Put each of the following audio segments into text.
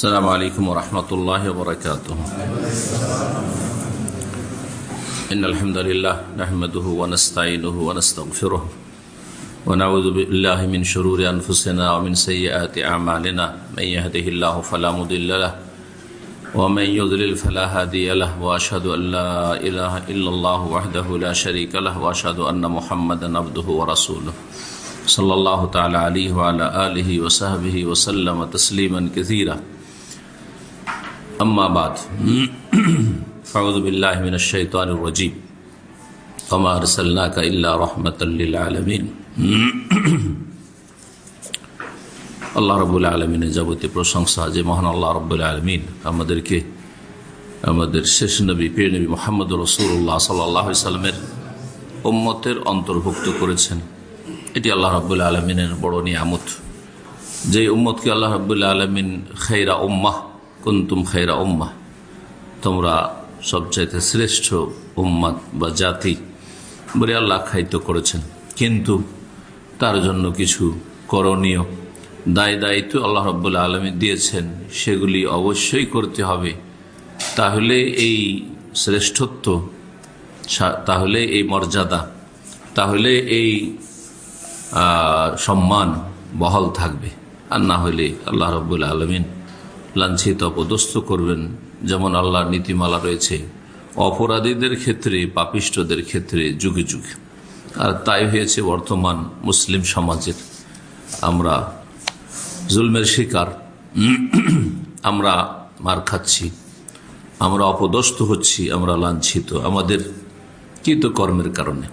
السلام عليكم ورحمة الله وبركاته. إن الحمد لله نحمده ونستعينه ونستغفره ونعوذ بالله من شرور أنفسنا ومن سيئات أعمالنا. من يهده الله فلا مضل له ومن يضلل فلا هادي له وأشهد أن لا إله إلا الله وحده لا شريك له وأشهد أن محمد نبده ورسوله. صلی اللہ تعالی علیہ وعلی آلہ وصحبہ وسلم تسلیما کثیرا আম্মাবাদ ফাউজবিল্লাহমিনজিব আমার সাল্লাহ ইল্লা রহমতুল্লিল আলমিন আল্লাহ রবুল আলমিনের যাবতীয় প্রশংসা যে মহান আল্লাহ রবুল আলমিন আমাদেরকে, আমাদের শেষ নবী পীর নবী মোহাম্মদ রসুল্লাহ সাল্লাহ সাল্লামের উম্মতের অন্তর্ভুক্ত করেছেন। এটি আল্লাহ রবুল্লা আলমিনের বড় নিয়ামত। যে উম্মতকে আল্লাহ রবুল্লা আলমিন খেরা উম্মাহ কুন্তুম খেরা উম্মা তোমরা সবচাইতে শ্রেষ্ঠ উম্মাদ বা জাতি বলে আল্লাহ খাইত করেছেন। কিন্তু তার জন্য কিছু করণীয় দায় দায়িত্ব আল্লাহ রব্বুল্লা আলমী দিয়েছেন, সেগুলি অবশ্যই করতে হবে। তাহলে এই শ্রেষ্ঠত্ব তাহলে এই মর্যাদা, তাহলে এই সম্মান বহাল থাকবে। আর না হলে আল্লাহ রব্বুল আলমিন লাঞ্ছিত অপদস্থ করবেন যেমন আল্লাহর নীতিমালা রয়েছে। অপরাধীদের ক্ষেত্রে, পাপিষ্টদের ক্ষেত্রে যুগে যুগে। আর তাই হয়েছে বর্তমান মুসলিম সমাজের। আমরা জুলমের শিকার, আমরা মার খাচ্ছি, আমরা অপদস্থ হচ্ছি, আমরা লাঞ্ছিত। আমাদের কৃতকর্মের কারণে।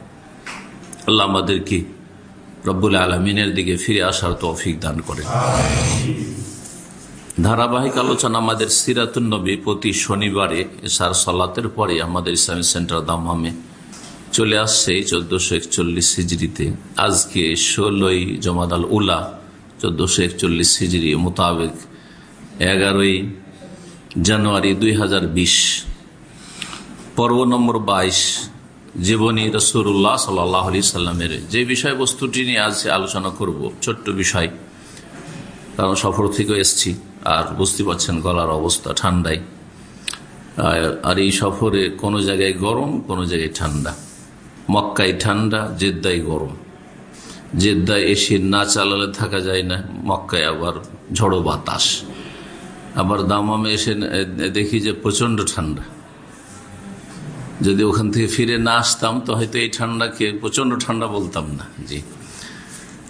আল্লাহ আমাদেরকে রব্বুল আলমিনের দিকে ফিরে আসার তৌফিক দান করে ধারাবাহিক আলোচনা আমাদের সিরাতুন নবী প্রতি শনিবারে এসার সলাতের পরে আমাদের ইসলামী সেন্টার দামামে চলে আসছে চোদ্দশো একচল্লিশ সিজড়িতে আজকে ষোলোই জমাদাল উলা, চোদ্দশো একচল্লিশ সিজড়ি মোতাবেক এগারোই জানুয়ারি দুই হাজার বিশ। পর্ব নম্বর বাইশ, জীবনী রসুল্লাহ সাল্লাহ আলি সাল্লামের। যে বিষয়বস্তুটি নিয়ে আজ আলোচনা করব, ছোট্ট বিষয়, কারণ সফর থেকে এসছি। আর বুঝতে পারছেন গলার অবস্থা ঠান্ডায়। আর এই সফরে কোনো জায়গায় গরম, কোনো জায়গায় ঠান্ডা। মক্কায় ঠান্ডা, জেদ্দায় গরম। জেদ্দায় এসে না চালালে থাকা যায় না, মক্কায় আবার ঝড়ো বাতাস। আবার দামামে এসে দেখি যে প্রচণ্ড ঠান্ডা। যদি ওখান থেকে ফিরে না আসতাম, তো হয়তো এই ঠান্ডাকে প্রচণ্ড ঠান্ডা বলতাম না। জি।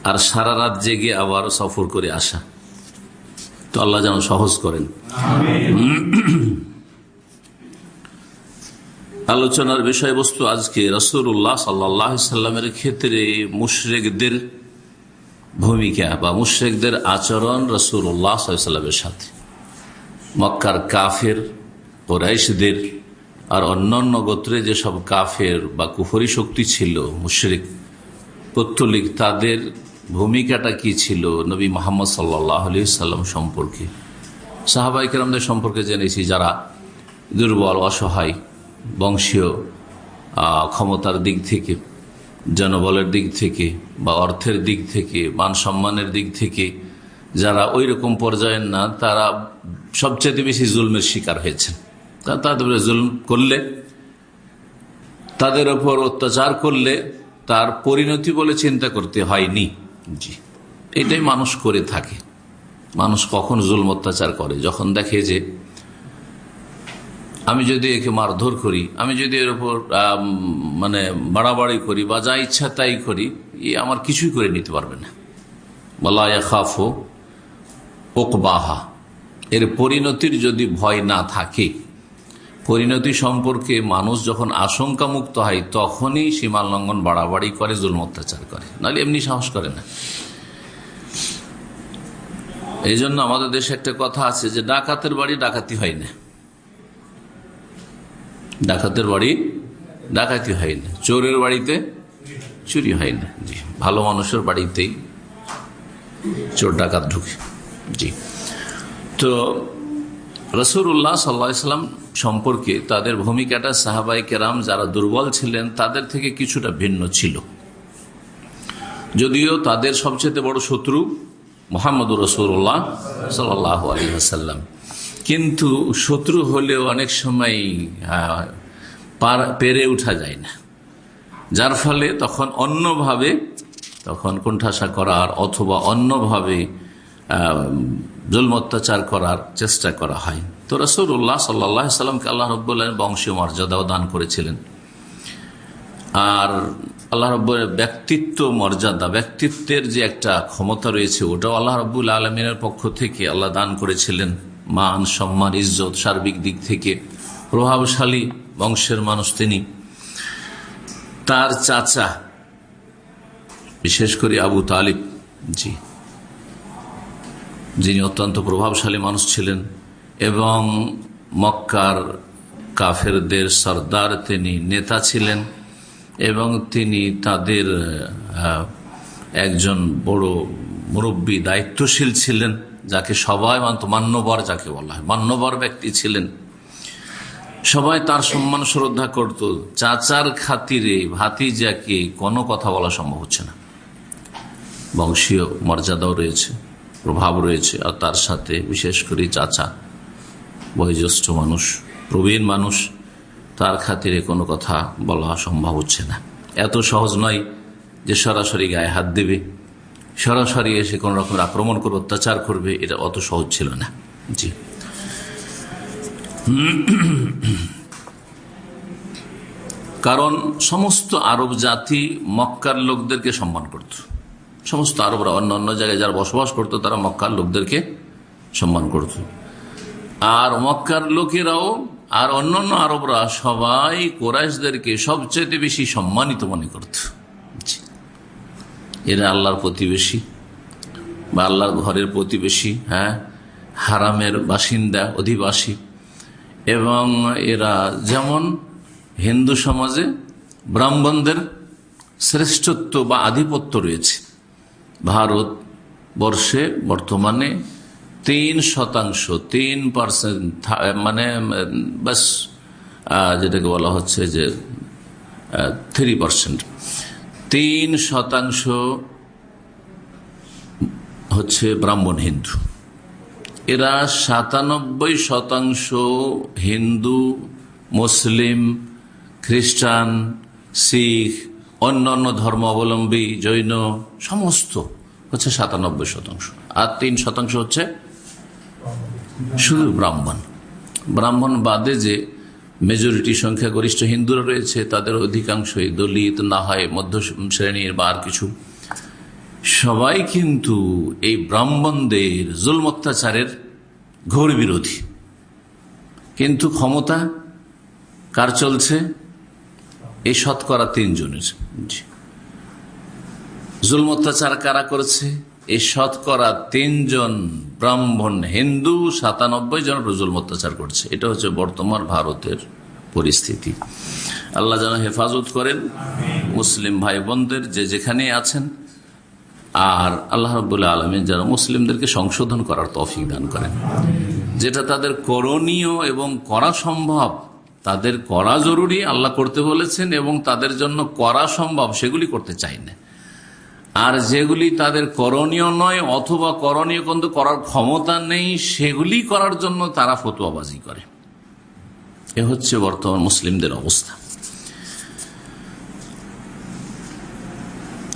আর সারা রাত জেগে আবার সফর করে আসা। তো আল্লাহ যেন সহজ করেন। আলোচনার বিষয়বস্তু আজকে রসুল্লাহ সাল্লাহ সাল্লামের ক্ষেত্রে মুশরেকদের ভূমিকা বা মুশরেকদের আচরণ রসুল্লাহ সাল্লামের সাথে। মক্কার কাফের ও রাইসদের আর অন্যান্য গোত্রে যেসব কাফের বা কুফরি শক্তি ছিল, মুশরিক, পত্তলিক, তাদের ভূমিকাটা কি ছিল নবী মোহাম্মদ সাল্লাহ সাল্লাম সম্পর্কে? সাহাবাই কেরামদের সম্পর্কে জেনেছি যারা দুর্বল, অসহায়, বংশীয় ক্ষমতার দিক থেকে, জনবলের দিক থেকে বা অর্থের দিক থেকে, মান সম্মানের দিক থেকে যারা ওই রকম পর্যায়ের না, তারা সবচেয়ে বেশি জুলমের শিকার হয়েছেন। তাদের জুলম করলে, তাদের ওপর অত্যাচার করলে তার পরিণতি বলে চিন্তা করতে হয়নি। জি। এটাই মানুষ করে থাকে। মানুষ কখন জুলম অত্যাচার করে? যখন দেখে যে আমি যদি একে মারধর করি, আমি যদি এর উপর মানে বাড়াবাড়ি করি বা যা ইচ্ছা তাই করি ই আমার কিছুই করে নিতে পারবে না। বলা খাফো ওকবাহা এর পরিণতির যদি ভয় না থাকে পরিণতি সম্পর্কে মানুষ যখন আশঙ্কা মুক্ত হয়, তখনই সীমা লঙ্ঘন বাড়াবাড়ি করে, জুলম অত্যাচার করে। নাহলে এমনি সাহস করে না। এই জন্য আমাদের দেশে একটা কথা আছে যে, ডাকাতের বাড়ি ডাকাতি হয় না। ডাকাতের বাড়ি ডাকাতি হয় না। চোরের বাড়িতে চুরি হয় না। জি, ভালো মানুষের বাড়িতেই চোর ডাকাত ঢুকে। জি। তো রসুল্লাহ সাল্লাম সম্পর্কে তাদের ভূমিকাটা সাহাবাই কেরাম যারা দুর্বল ছিলেন, তাদের থেকে কিছুটা ভিন্ন ছিল। যদিও তাদের সবচেয়ে বড় শত্রু মোহাম্মদ রসুল্লাহ সাল্লাহ আলী কিন্তু শত্রু হলেও অনেক সময় পেরে উঠা যায় না। যার ফলে তখন অন্যভাবে, তখন কোণঠাসা করার অথবা অন্যভাবে জুলম অত্যাচার করার চেষ্টা করা হয়। তো রসুল্লাহ সাল্লাহ সাল্লামকে আল্লাহ রব্বুল্লাহ বংশীয় মর্যাদাও দান করেছিলেন। আর আল্লাহ রব্বুর ব্যক্তিত্ব মর্যাদা, ব্যক্তিত্বের যে একটা ক্ষমতা রয়েছে, ওটাও আল্লাহ রব্বুল আলমিনের পক্ষ থেকে আল্লাহ দান করেছিলেন। মান সম্মান, ইজ্জত, সার্বিক দিক থেকে প্রভাবশালী বংশের মানুষ তিনি। তার চাচা, বিশেষ করে আবু তালিব, জি যিনি অত্যন্ত প্রভাবশালী মানুষ ছিলেন এবং মক্কার কাফেরদের সর্দার তিনি নেতা ছিলেন এবং তিনি তাদের একজন বড় মুরব্বী দায়িত্বশীল ছিলেন, যাকে সবাই মানত, মান্যবর যাকে বলা হয়, মান্যবর ব্যক্তি ছিলেন। সবাই তার সম্মান শ্রদ্ধা করত। চাচার খাতিরে ভাতিজাকে কোনো কথা বলা সম্ভব হচ্ছে না। বংশীয় মর্যাদাও রয়েছে। প্রভাব রয়েছে আর তার সাথে বিশেষ করে চাচা, বয়োজ্যেষ্ঠ মানুষ, প্রবীণ মানুষ, তার খাতিরে কোনো কথা বলা সম্ভব হচ্ছে না। এত সহজ নয় যে সরাসরি গায়ে হাত দেবে। সরাসরি এসে কোন রকমের আক্রমণ করে অত্যাচার করবে, এটা অত সহজ ছিল না। জি। কারণ সমস্ত আরব জাতি মক্কার লোকদেরকে সম্মান করত। সমস্ত আরবরা অন্য অন্য জায়গায় যারা বসবাস করত, তারা মক্কার লোকদেরকে সম্মান করত। আর মক্কার লোকেরাও আর অন্যান্য আরবরা সবাই কোরাইশদেরকে সবচেয়ে বেশি সম্মানিত মনে করত। এরা আল্লাহর প্রতিবেশী বা আল্লাহর ঘরের প্রতিবেশী হ্যাঁ হারামের বাসিন্দা, অধিবাসী। এবং এরা যেমন হিন্দু সমাজে ব্রাহ্মণদের শ্রেষ্ঠত্ব বা আধিপত্য রয়েছে ভারত বর্ষে বর্তমানে তিন শতাংশ, তিন পার্সেন্ট মানে বাস যেটাকে বলা হচ্ছে যে থ্রি পার্সেন্ট। তিন শতাংশ হচ্ছে ব্রাহ্মণ হিন্দু। এরা সাতানব্বই শতাংশ হিন্দু, মুসলিম, খ্রিস্টান, শিখ অন্যান্য ধর্মাবলম্বী, জৈন, সমস্ত হচ্ছে সাতানব্বই শতাংশ। আর তিন শতাংশ হচ্ছে শুধু ব্রাহ্মণ। ব্রাহ্মণ বাদে যে মেজরিটি সংখ্যাগরিষ্ঠ হিন্দুরা রয়েছে, তাদের অধিকাংশই দলিত না হয় মধ্য শ্রেণির বা আর কিছু। সবাই কিন্তু এই ব্রাহ্মণদের জুল অত্যাচারের ঘোর বিরোধী। কিন্তু ক্ষমতা কার চলছে? এই শতকরা তিনজনের। জুল অত্যাচার কারা করেছে? এই শতকরা তিনজন ব্রাহ্মণ, হিন্দু, সাতানব্বই জন রজুল অত্যাচার করছে। এটা হচ্ছে বর্তমান ভারতের পরিস্থিতি। আল্লাহ যেন হেফাজত করেন মুসলিম ভাই বোনদের যে যেখানে আছেন, আর আল্লাহ রবুল্লাহ আলমী যারা মুসলিমদেরকে সংশোধন করার তফিক দান করেন। যেটা তাদের করণীয় এবং করা সম্ভব তাদের করা জরুরি, আল্লাহ করতে বলেছেন এবং তাদের জন্য করা সম্ভব, সেগুলি করতে চাই না। আর যেগুলি তাদের করণীয় নয় অথবা করণীয় কিন্তু করার ক্ষমতা নেই, সেগুলি করার জন্য তারা ফতুয়াবাজি করে। এ হচ্ছে বর্তমান মুসলিমদের অবস্থা।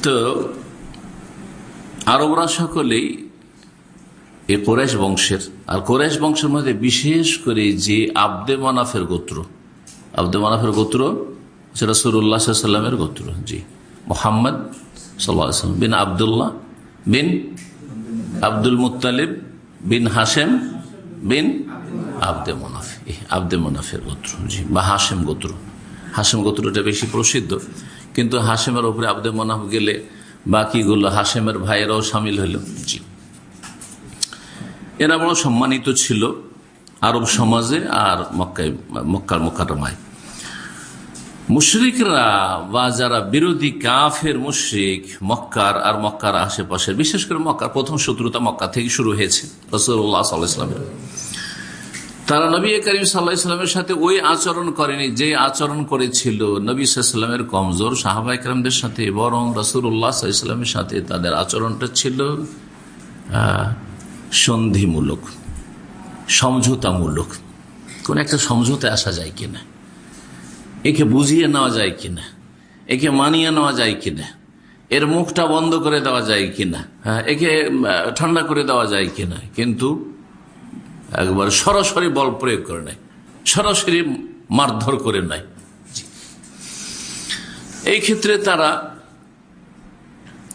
তো আরবরা সকলেই এ কোরেশ বংশের। আর কোরেশ বংশের মধ্যে বিশেষ করে যে আব্দে মানাফের গোত্র। আব্দে মানাফের গোত্র সেটা সুরুল্লাহ সাল্লামের গোত্র, জি। মোহাম্মদ সাল্লাম বিন আবদুল্লাহ বিন আব্দুল মুতালিব বিন হাসেম বিন আবদে মোনাফ আবদে মোনাফের গোত্র, জি, বা হাসেম গোত্র। হাসেম গোত্রটা বেশি প্রসিদ্ধ, কিন্তু হাসেমের উপরে আবদে মোনাফ গেলে বাকিগুলো হাসেমের ভাইয়েরাও সামিল হইল জি। এরা বড় সম্মানিত ছিল আরব সমাজে আর মক্কায়, মক্কার মোকারমায় মুশরিকরা বা যারা বিরোধী কাফের মুশ্রিক, মক্কার আর মক্কার আশেপাশে বিশেষ করে মক্কার প্রথম শত্রুতা মক্কা থেকে শুরু হয়েছে তারা নবী করিম সাল্লাহ ইসলামের সাথে ওই আচরণ করেনি, যে আচরণ করেছিল নবী সাল্লামের কমজোর সাহাবা ইকরামদের সাথে, বরং রসুল্লাহ সাল্লামের সাথে তাদের আচরণটা ছিল সন্ধিমূলক, সমঝোতামূলক। কোন একটা সমঝোতে আসা যায় কিনা? একে বুঝিয়ে নেওয়া যায় কিনা? একে মানিয়ে নেওয়া যায় কিনা? এর মুখটা বন্ধ করে দেওয়া যায় কিনা? হ্যাঁ একে ঠান্ডা করে দেওয়া যায় কিনা? কিন্তু একবার সরাসরি বল প্রয়োগ করে নেয়। সরাসরি মারধর করে নেয়। এই ক্ষেত্রে তারা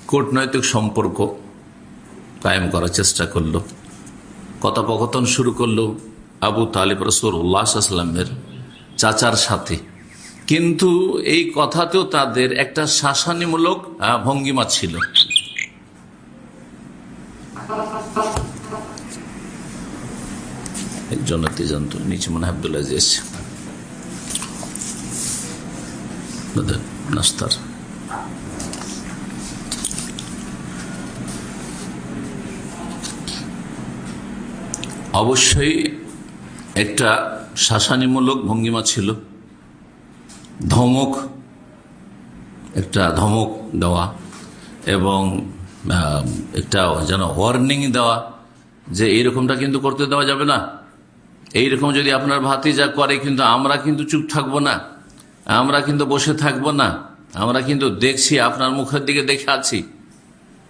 কূটনৈতিক সম্পর্ক কায়েম করার চেষ্টা করল। কথোপকথন শুরু করল আবু তালিব রসুর উল্লাহামের চাচার সাথে। কিন্তু এই কথাতেও তাদের একটা শাসানিমূলক ভঙ্গিমা ছিল। নাস্তার। অবশ্যই একটা শাসানিমূলক ভঙ্গিমা ছিল। ধমক, একটা ধমক দেওয়া এবং একটা যেন ওয়ার্নিং দেওয়া যে এইরকমটা কিন্তু করতে দেওয়া যাবে না। এইরকম যদি আপনার ভাতিজা করে কিন্তু আমরা কিন্তু চুপ থাকব না, আমরা কিন্তু বসে থাকব না, আমরা কিন্তু দেখছি, আপনার মুখের দিকে দেখে আছি।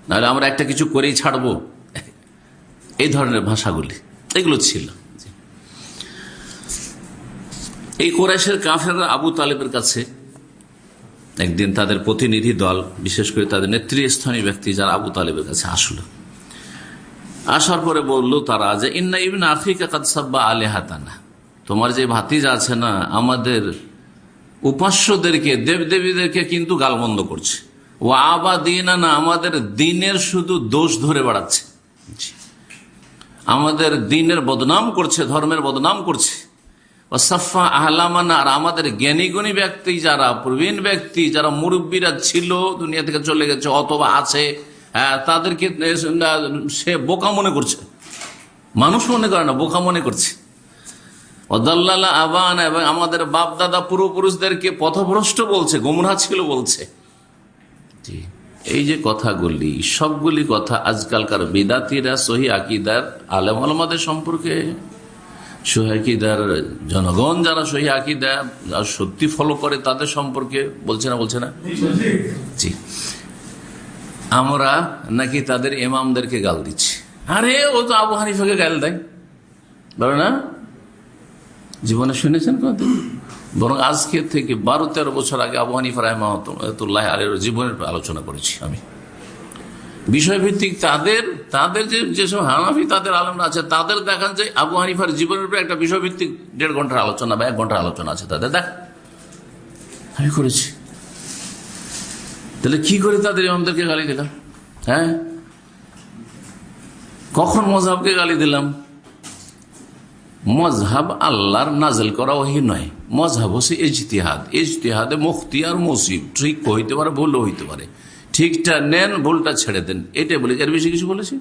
নাহলে আমরা একটা কিছু করেই ছাড়বো। এই ধরনের ভাষাগুলি। এগুলো ছিল। এই কোরআশের কাফেররা আবু তালেবের কাছে একদিন তাদের প্রতিনিধি দল, বিশেষ করে তাদের নেতৃস্থানীয় ব্যক্তি যারা আবু তালেবের কাছে আসলো। আসার পরে বলল তারা যে, ইন্না ইবিন আফ্রিকা কাদসাব্বা আলে হাতানা তোমার যে ভাতিজ আছে না, আমাদের উপাস্যদেরকে, দেবদেবীদেরকে কিন্তু গালবন্ধ করছে। ও আবা দিন আমাদের দিনের শুধু দোষ ধরে বেড়াচ্ছে। আমাদের দিনের বদনাম করছে ধর্মের বদনাম করছে। সাফা আহলামানা আর আমাদের জ্ঞানীগুণী ব্যক্তি যারা প্রবীণ ব্যক্তি যারা মুরব্বীরা ছিল দুনিয়া থেকে চলে গেছে অথবা আছে হ্যাঁ, তাদেরকে সে বোকা মনে করছে। মানুষ মনে করে না বোকা মনে করছে। অদাল্লা আবান এবং আমাদের বাপ দাদা পূর্বপুরুষদেরকে পথভ্রষ্ট বলছে গোমরা ছিল বলছে। এই যে কথাগুলি, সবগুলি কথা আজকালকার বিদাতিরা, সহি আকিদার আলেম আলমাদের সম্পর্কে সোহাকিদার জনগণ যারা সহি আকিদা সত্যি ফলো করে তাদের সম্পর্কে বলছে না বলছে না? জি। আমরা নাকি তাদের ইমামদেরকে গাল দিচ্ছি। আরে, ও তো আবু হানিফাকে গাল দেয়। বলে না? জীবনে শুনেছেন কদিন বরং আজকে থেকে বারো তেরো বছর আগে আবু হানিফা রহমাতুল্লাহ আলের জীবনের আলোচনা করেছি আমি। বিষয়ভিত্তিক তাদের তাদের যে যেসব হানাফি তাদের আলমরা আছে, তাদের দেখান যে আবু হানিফার জীবনের উপরে একটা বিষয়ভিত্তিক দেড় ঘণ্টার আলোচনা বা এক ঘণ্টার আলোচনা আছে তাদের। দেখ, আমি করেছি। তাহলে কি করে তাদের ইমামদেরকে গালি দিলাম? হ্যাঁ? কখন মজাবকে গালি দিলাম? মজহাব আল্লাহর নাজেল করা ওহি নয়। মজহাব হচ্ছে ইজতিহাদ। ইজতিহাদে আর মুসিব ঠিক হইতে পারে ভুলও হইতে পারে। ঠিকটা নেন, ভুলটা ছেড়ে দেন। এটাই বলে আর বেশি কিছু বলেছি?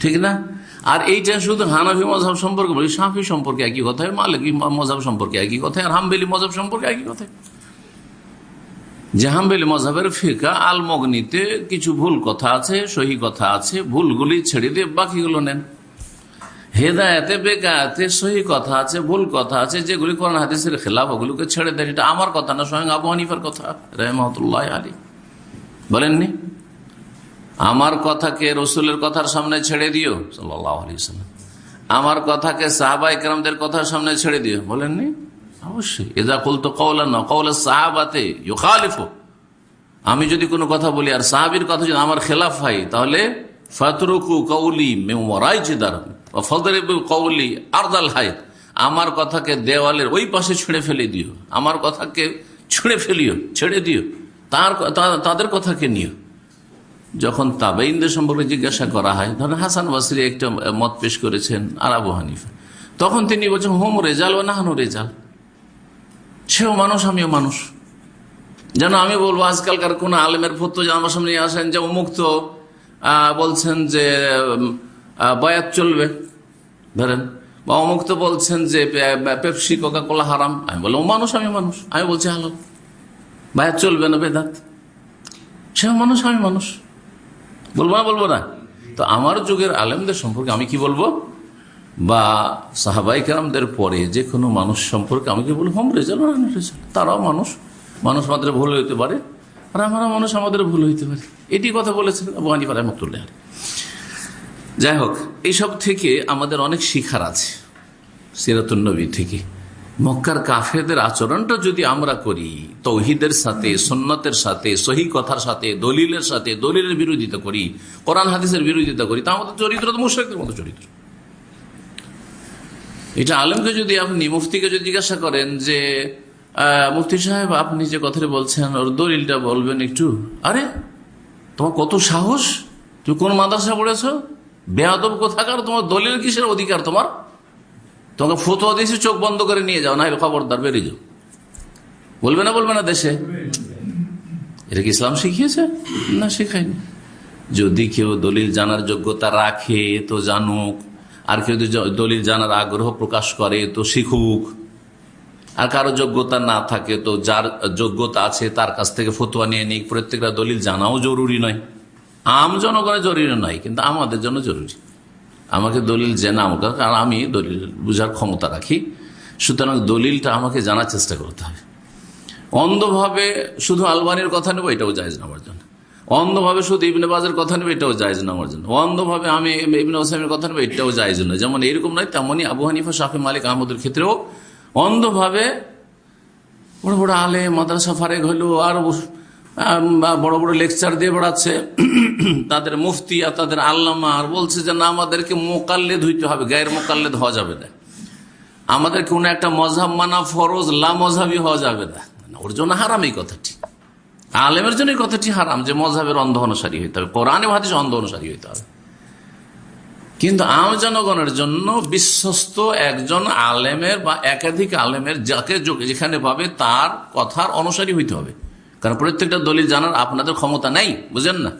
ঠিক না? আর এইটা শুধু হানাফি মজাব সম্পর্কে বলি সাফি সম্পর্কে একই কথায় মালিকি মজাব সম্পর্কে একই কথা আর হামবেলি মজাব সম্পর্কে একই কথায় জাহাম্বেলি মজাবের ফিকা, আলমগ্নিতে কিছু ভুল কথা আছে, সহি কথা আছে, ভুলগুলি ছেড়ে দিয়ে বাকিগুলো নেন। হেদায়তে বেকায়াতে সহি কথা আছে, ভুল কথা আছে, যেগুলি কোরআন হাদিসের খেলাফ ওগুলোকে ছেড়ে দেন। এটা আমার কথা না, স্বয়ং আবু হানিফার কথা। রহমতুল্লাহ আলী বলেননি? আমার কথাকে রসুলের কথার সামনে ছেড়ে দিও সাল্লাম আমার কথাকে সাহাবা ইকরামদের কথার সামনে ছেড়ে দিও, বলেননি? অবশ্যই। এদা তো আমি যদি কোনো কথা বলি, আর সাহাবির কথা যদি আমার খেলাফ হয়, তাহলে ফাতরুকু কৌলি মেমরাই চিদার কৌলি আরদাল হাই আমার কথাকে দেওয়ালের ওই পাশে ছেড়ে ফেলে দিও, আমার কথাকে ছেড়ে ফেলিও, ছেড়ে দিও, তার তাদের কথাকে নিও। যখন তাবেইনদের সম্পর্কে জিজ্ঞাসা করা হয়, ধরেন হাসান বাসরি একটা মত পেশ করেছেন আর আবু হানিফা, তখন তিনি বলছেন, হোম, রেজাল ও নাহানো রেজাল। সেও মানুষ, আমিও মানুষ। যেন আমি বলব, আজকালকার কোন আলেমের ফত্ব যে আমার সামনে আসেন যে উমুক্ত বলছেন যে বয়াত চলবে। ধরেন, বা অমুক্ত বলছেন যে পেপসি কোকা কোলা হারাম। আমি বললাম মানুষ, আমি মানুষ। আমি বলছি হালাল বায়াত চলবে না বেদাত? সে মানুষ, আমি মানুষ। বলব না বলব না। তো আমার যুগের আলেমদের সম্পর্কে আমি কি বলব? বা সাহাবাই কেরামদের পরে যে কোনো মানুষ সম্পর্কে আমাকে বলব? হোম, রেজাল্ট তারাও মানুষ। মানুষ আমাদের ভুল হইতে পারে, আর আমরা মানুষ আমাদের ভুল হইতে পারে। এটি কথা বলেছেন আবু হানিফা রহমতুল্লাহ যাই হোক এইসব থেকে আমাদের অনেক শিখার আছে। সিরাতুন্নবী থেকে। মক্কার কাফেদের আচরণটা যদি আমরা করি, তৌহিদের সাথে সন্ন্যতের সাথে, সহি কথার সাথে, দলিলের সাথে, দলিলের বিরোধিতা করি, কোরআন, হাদিসের বিরোধিতা করি, তা আমাদের চরিত্র তো মুশ্রিকদের মতো চরিত্র। এটা আলমকে যদি আপনি, মুফতিকে যদি জিজ্ঞাসা করেন যে মুফতি সাহেব, আপনি যে কথাটা বলছেন, ওর দলিলটা বলবেন একটু। আরে, তোমার কত সাহস? তুমি কোন মাদ্রাসা পড়েছ? বেয়াদব কোথাকার? তোমার দলিল কিসের অধিকার তোমার? তোমাকে ফতোয়া দিয়েছে, চোখ বন্ধ করে নিয়ে যাও না খবরদার বেরিয়ে যাও। বলবে না বলবে না দেশে? এটা কি ইসলাম শিখিয়েছে? না, শেখায়নি। যদি কেউ দলিল জানার যোগ্যতা রাখে, তো জানুক। আর কেউ যদি দলিল জানার আগ্রহ প্রকাশ করে, তো শিখুক। আর কারও যোগ্যতা না থাকে, তো যার যোগ্যতা আছে, তার কাছ থেকে ফতুয়া নিয়ে নিক। প্রত্যেকটা দলিল জানাও জরুরি নয়। আম জনগণের জরুরি নয়, কিন্তু আমাদের জন্য জরুরি। আমাকে দলিল জেনা আমাকে কারণ আমি দলিল বুঝার ক্ষমতা রাখি। সুতরাং দলিলটা আমাকে জানার চেষ্টা করতে হবে। অন্ধভাবে শুধু আলবানির কথা নেব, এটাও জায়জ নেওয়ার জন্য। অন্ধভাবে শুধু ইবনে বাজের কথা নেবে, এটাও জায়জ নেওয়ার জন্য। অন্ধভাবে আমি ইবনে ওসাইমের কথা নেব, এটাও জায়জ নয়। যেমন এরকম নয়, তেমনই আবু হানিফা, শাফি, মালিক, আহমদের ক্ষেত্রেও অন্ধভাবে বড় বড় আলে মাদ্রাসা ফারেক হইল আর বড় বড় লেকচার দিয়ে বেড়াচ্ছে। তাদের মুফতি আর তাদের আল্লামা আর বলছে যে, না, আমাদেরকে মোকাল্লেদ হইতে হবে, গায়ের মোকাল্লেদ হওয়া যাবে না। আমাদের কোন একটা মজাব মানা ফরজ লা মজাবি হওয়া যাবে না। ওর জন্য হারাম এই কথাটি। আলেমের জন্য এই কথাটি হারাম যে মজাবের অন্ধ অনুসারী হইতে হবে, কোরআনে ভাতিস অন্ধ অনুসারী হইতে হবে। কিন্তু আম জনগণের জন্য বিশ্বস্ত একজন আলেমের বা একাধিক আলেমের যাকে যেখানে পাবে তার কথার অনুসারী হইতে হবে। কারণ প্রত্যেকটা দলিল জানার আপনাদের ক্ষমতা নেই, বুঝেন না?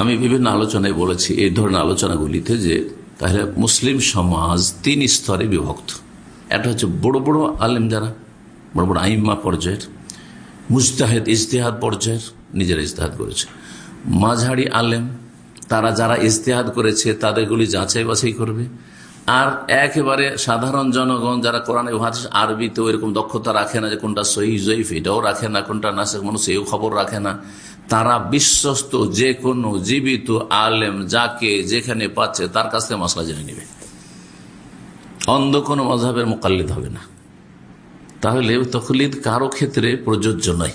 আমি বিভিন্ন আলোচনায় বলেছি এই ধরনের আলোচনাগুলিতে যে তাহলে মুসলিম সমাজ তিন স্তরে বিভক্ত। একটা হচ্ছে বড় বড় আলেম যারা, বড় বড় আইম্মা পর্যায়ের মুস্তাহেদ ইজতেহাদ পর্যায়ের, নিজেরা ইজতেহাদ করেছে। মাঝারি আলেম, তারা যারা ইজতেহাদ করেছে, তাদেরগুলি যাচাই বাছাই করবে। আর একেবারে সাধারণ জনগণ যারা কোরআন হাদিস, আরবিতেও এরকম দক্ষতা রাখে না যে কোনটা সহি এটাও রাখে না, কোনটা নাসেক মানুষ, এও খবর রাখে না। তারা বিশ্বস্ত, যে কোনো জীবিত আলেম যাকে যেখানে পাচ্ছে তার কাছ থেকে মশলা জেনে নেবে। অন্ধ কোনো মজাবের মোকাল্লিদ হবে না। তাহলে তকলিদ কারও ক্ষেত্রে প্রযোজ্য নয়।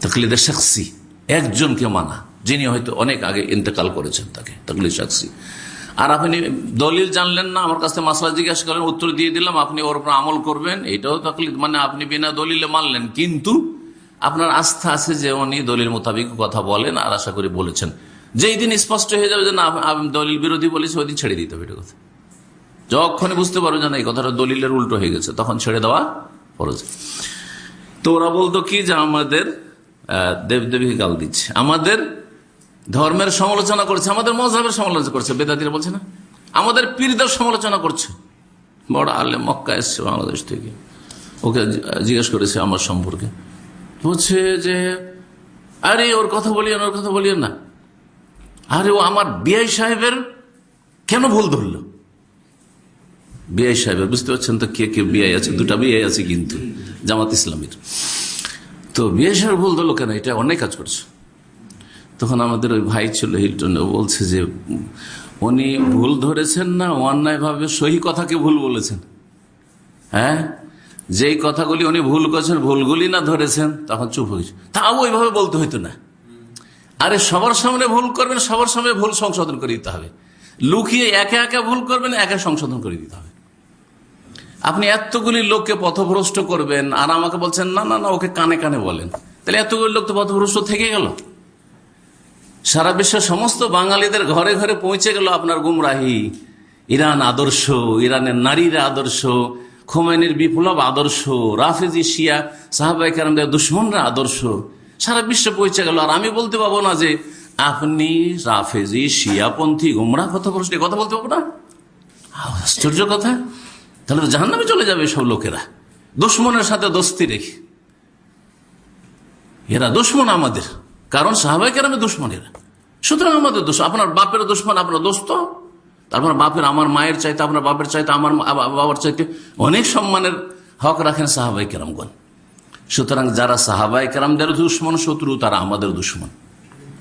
তকলিদের সাক্ষী একজনকে মানা, যিনি হয়তো অনেক আগে ইন্তেকাল করেছেন তাকে তকলিদ সাক্ষী আর আপনি দলিল জানলেন না, আমার কাছে মাসলা জিজ্ঞাসা করলেন, উত্তর দিয়ে দিলাম, আপনি ওর উপর আমল করবেন। এটাও তকলিদ মানে আপনি বিনা দলিলে মানলেন। কিন্তু আপনার আস্থা আছে যে উনি দলিল মোতাবিক কথা বলেন আর আশা করি বলেছেন। যেই দিন স্পষ্ট হয়ে যাবে যে না দলিল বিরোধী বলেছে, ওই দিন ছেড়ে দিতে হবে এটা কথা। যখনই বুঝতে পারো যে না, এই কথাটা দলিলের উল্টো হয়ে গেছে, তখন ছেড়ে দেওয়া ফরজ। তো ওরা বলতো কি যে আমাদের দেবদেবীকে গাল দিচ্ছে। আমাদের ধর্মের সমালোচনা করছে, আমাদের মজাবের সমালোচনা করছে বেদাদিরা বলছে না? আমাদের পীরদের সমালোচনা করছে। বড় আলে মক্কা এসছে বাংলাদেশ থেকে। ওকে জিজ্ঞেস করেছে আমার সম্পর্কে। বলছে যে, আরে, ওর কথা বলিয়েন, ওর কথা বলিয়েন না। আরে, ও আমার বিআই সাহেবের কেন ভুল ধরল? বিআই সাহেবের, বুঝতে পারছেন তো কে কে বিআই আছে? দুটা বিআই আছে কিন্তু, জামাত ইসলামের। তো বিআই সাহেব ভুল ধরলো কেন? এটা অনেক কাজ করছে। তখন আমাদের ওই ভাই ছিল হিলটন বলছে যে, উনি ভুল ধরেছেন না অন্যায় ভাবে সহি কথাকে ভুল বলেছেন। হ্যাঁ? যেই কথাগুলি উনি ভুল করেছেন, ভুলগুলি না ধরেছেন, তখন চুপ হয়েছে তাও ওইভাবে বলতে হইতো না। আরে সবার সামনে ভুল করবেন, সবার সামনে ভুল সংশোধন করে দিতে হবে। লুকিয়ে একে একে ভুল করবেন, একে সংশোধন করে দিতে হবে। আপনি এতগুলি লোককে পথভ্রষ্ট করবেন, আর আমাকে বলছেন, না না না, ওকে কানে কানে বলেন। তাহলে এতগুলি লোক তো পথভ্রষ্ট থেকে গেল। সারা বিশ্বের সমস্ত বাঙালিদের ঘরে ঘরে পৌঁছে গেল আপনার গুমরাহি। ইরান আদর্শ, ইরানের নারীর আদর্শ খোমাইনের বিপ্লব আদর্শ, রাফেজি শিয়া সাহাবাইকার দুশ্মনরা আদর্শ। সারা বিশ্বে পৌঁছে গেল। আর আমি বলতে পাবো না যে আপনি রাফেজি, শিয়াপন্থী গুমরা কথা বলছেন কথা বলতে পারব না? আশ্চর্য কথা। তাহলে তো জাহান নামে চলে যাবে সব লোকেরা। দুশ্মনের সাথে দোস্তি রেখে। এরা দুশ্মন আমাদের। কারণ সাহাবাই কেরামে দুশ্মন এরা সুতরাং আমাদের দোষ, আপনার বাপের দুশ্মন আপনার দোস্ত তারপর বাপের আমার মায়ের চাইতে, আপনার বাপের চাইতে, আমার বাবার চাইতে অনেক সম্মানের হক রাখেন সাহাবাই কেরামগণ। সুতরাং যারা সাহাবাই কেরামদের দুশ্মন, শত্রু, তারা আমাদের দুশ্মন।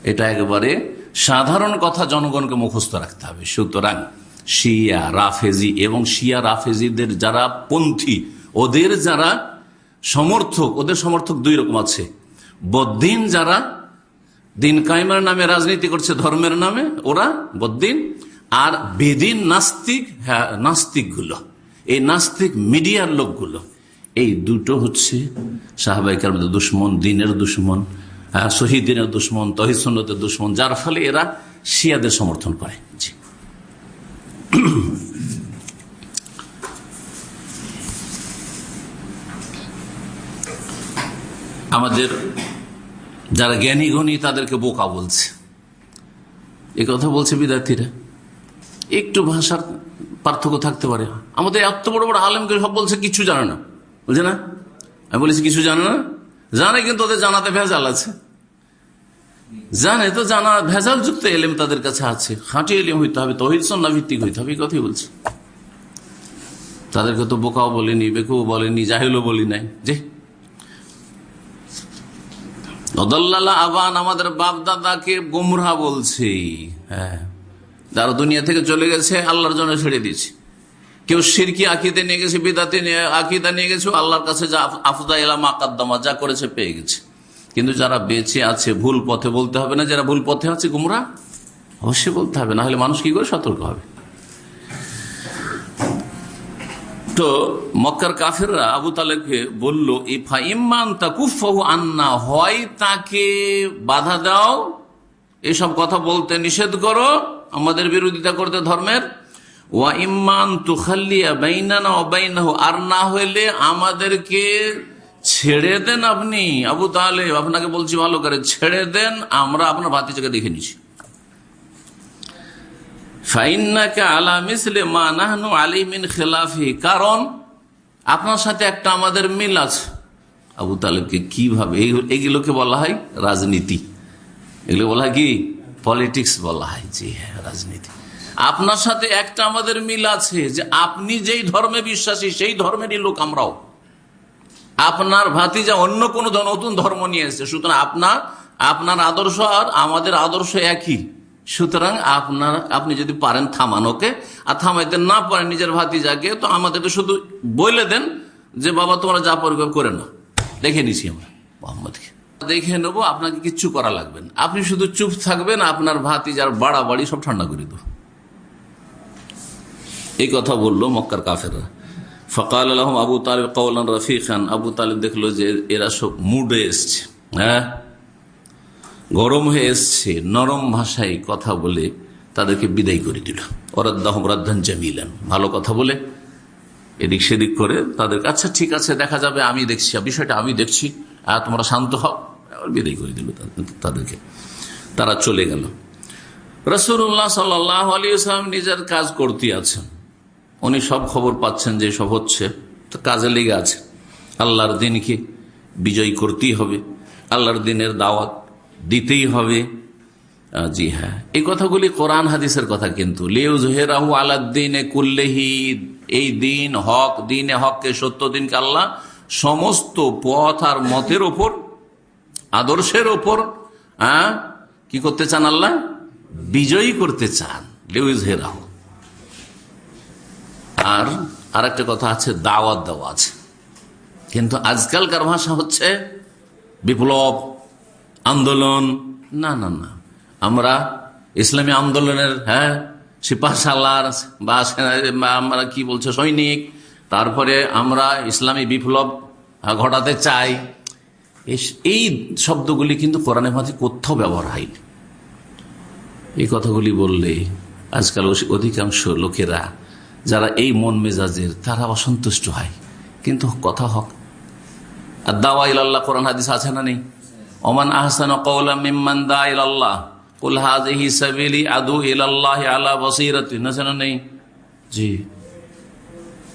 এটা একেবারে সাধারণ কথা জনগণকে মুখস্থ রাখতে হবে। সুতরাং শিয়া, রাফেজি এবং শিয়া রাফেজিদের যারা পন্থী, ওদের যারা সমর্থক, ওদের সমর্থক দুই রকম আছে। বদিন যারা দিন কাইমার নামে রাজনীতি করছে ধর্মের নামে, ওরা বদিন আর বেদিন নাস্তিক হ্যাঁ নাস্তিকগুলো, এই নাস্তিক মিডিয়ার লোকগুলো। এই দুটো হচ্ছে সাহাবাহিকের মধ্যে দুশ্মন, দিনের দুশ্মন শহীদিনের দুশ্মন তহিসন্নতের দুশ্মন, যার ফলে এরা শিয়াদের সমর্থন করে। আমাদের যারা জ্ঞানী গণী, তাদেরকে বোকা বলছে। এ কথা বলছে বিদ্যার্থীরা। একটু ভাষার পার্থক্য থাকতে পারে। আমাদের এত বড় বড় আলেমকে সব বলছে, কিছু জানে না। বুঝে না? আমি বলেছি, কিছু জানে না? জানে কিন্তু ওদের জানাতে ভেজাল আছে। জানে তো, জানা ভেজাল যুক্ত এলেম তাদের কাছে আছে। খাঁটি এলেম হইতে হবে, তহিদ সন্না ভিত্তিক হইতে হবে, এই কথাই বলছে। তাদেরকে তো বোকাও বলেনি বেকুও বলেনি, জাহিলও বলি নাই। যে আবান আমাদের বাপ দাদাকে গুমরা বলছে। হ্যাঁ। যারা দুনিয়া থেকে চলে গেছে, আল্লাহর জন্য ছেড়ে দিয়েছে। কেউ সিরকি আকিতে নিয়ে গেছে, বিদাতে আকিদা নিয়ে গেছে আল্লাহর কাছে যা আফদা এলাম আকাদ্দামা যা করেছে পেয়ে গেছে। কিন্তু যারা বেঁচে আছে, ভুল পথে বলতে হবে না, যারা ভুল পথে আছে, গুমরা অবশ্যই বলতে হবে। না হলে মানুষ কি করে সতর্ক হবে? তো মক্কার কাফেররা আবু তালেবকে বলল, ইফা ইমান তাকুফাহু আন্না, হয় তাকে বাধা দাও, এসব কথা বলতে নিষেধ করো, আমাদের বিরোধিতা করতে ধর্মের। ওয়া ইমান তুখাল্লিয়া বাইনানা অবাইনাহু আর না হইলে আমাদেরকে ছেড়ে দেন আপনি। আবু তাহলে আপনাকে বলছি ভালো করে, ছেড়ে দেন, আমরা আপনার ভাতিজাকে দেখে নিছি। কারণ আপনার সাথে একটা আমাদের মিল আছে। আবু তালেবকে কীভাবে এগুলোকে বলা হয় রাজনীতি। এগুলো বলা হয় কি? পলিটিক্স বলা হয়। জি হ্যাঁ রাজনীতি। আপনার সাথে একটা আমাদের মিল আছে যে আপনি যেই ধর্মে বিশ্বাসী, সেই ধর্মেরই লোক আমরাও। আপনার ভাতিজা অন্য কোন নতুন ধর্ম নিয়ে এসেছে। সুতরাং আপনার আপনার আদর্শ আর আমাদের আদর্শ একই। সুতরাং আপনার আপনি যদি পারেন থামানোকে আর থামাইতে না পারেন নিজের ভাতি ভাতিজাকে তো আমাদেরকে শুধু বলে দেন যে, বাবা, তোমরা যা পরিকল্প করে না দেখে নিছি আমরা, মোহাম্মদকে। দেখে নেব, আপনাকে কিচ্ছু করা লাগবে না। আপনি শুধু চুপ থাকবেন, আপনার ভাতি ভাতিজার বাড়াবাড়ি সব ঠান্ডা করে দেব। এই কথা বলল মক্কার কাফেররা। ফকাল আলহম আবু তালেব কৌলান রফি খান আবু তালেব দেখল যে, এরা সব মুডে এসছে হ্যাঁ? গরম হয়ে এসছে, নরম ভাষায় কথা বলে তাদেরকে বিদায় করে দিল। ওরাদ্দাহম রাদ্ধান জামিলেন। ভালো কথা বলে, এদিক সেদিক করে তাদের আচ্ছা ঠিক আছে, দেখা যাবে, আমি দেখছি বিষয়টা আমি দেখছি, আর তোমরা শান্ত হও। বিদায় করে দিল তাদেরকে। তারা চলে গেল। রসুল্লাহ সাল্লাহ আলী ইসলাম নিজের কাজ করতে আছেন। উনি সব খবর পাচ্ছেন যে সব হচ্ছে, তো কাজে লেগে আছে। আল্লাহর দিনকে বিজয়ী করতেই হবে। আল্লাহর দিনের দাওয়াত দিতেই হবে। জি হ্যাঁ। এই কথাগুলি কোরআন হাদিসের কথা কিন্তু। লেউ লিউজহেরাহু আলাদ্দিনে কুল্লেহি, এই দিন হক, দিনে হককে, সত্য দিনকে আল্লাহ সমস্ত পথ আর মতের ওপর আদর্শের ওপর হ্যাঁ কি করতে চান আল্লাহ? বিজয়ী করতে চান লিউজহেরাহু আর আর একটা কথা আছে, দাওয়াত দেওয়া আছে। কিন্তু আজকালকার ভাষা হচ্ছে বিপ্লব। আন্দোলন। না না না। আমরা ইসলামী আন্দোলনের হ্যাঁ সিপাহ সালার বা আমরা কি বলছে, সৈনিক। তারপরে আমরা ইসলামী বিপ্লব ঘটাতে চাই। এই শব্দগুলি কিন্তু কোরআনে মাঝে কোথাও ব্যবহার হয়নি। এই কথাগুলি বললে আজকাল অধিকাংশ লোকেরা, যারা এই মন মেজাজের, তারা অসন্তুষ্ট হয়। কিন্তু কথা হক। আর দাওয়া ইল্লাহ কোরআন হাদিস আছে না নেই? ওমান আহসান কৌলা মিম্মান দা ইল্লাহ কুল হাজিহি সাবিলি আদু ইল্লাহ আলা বসিরাতিন আছে না নেই? জি।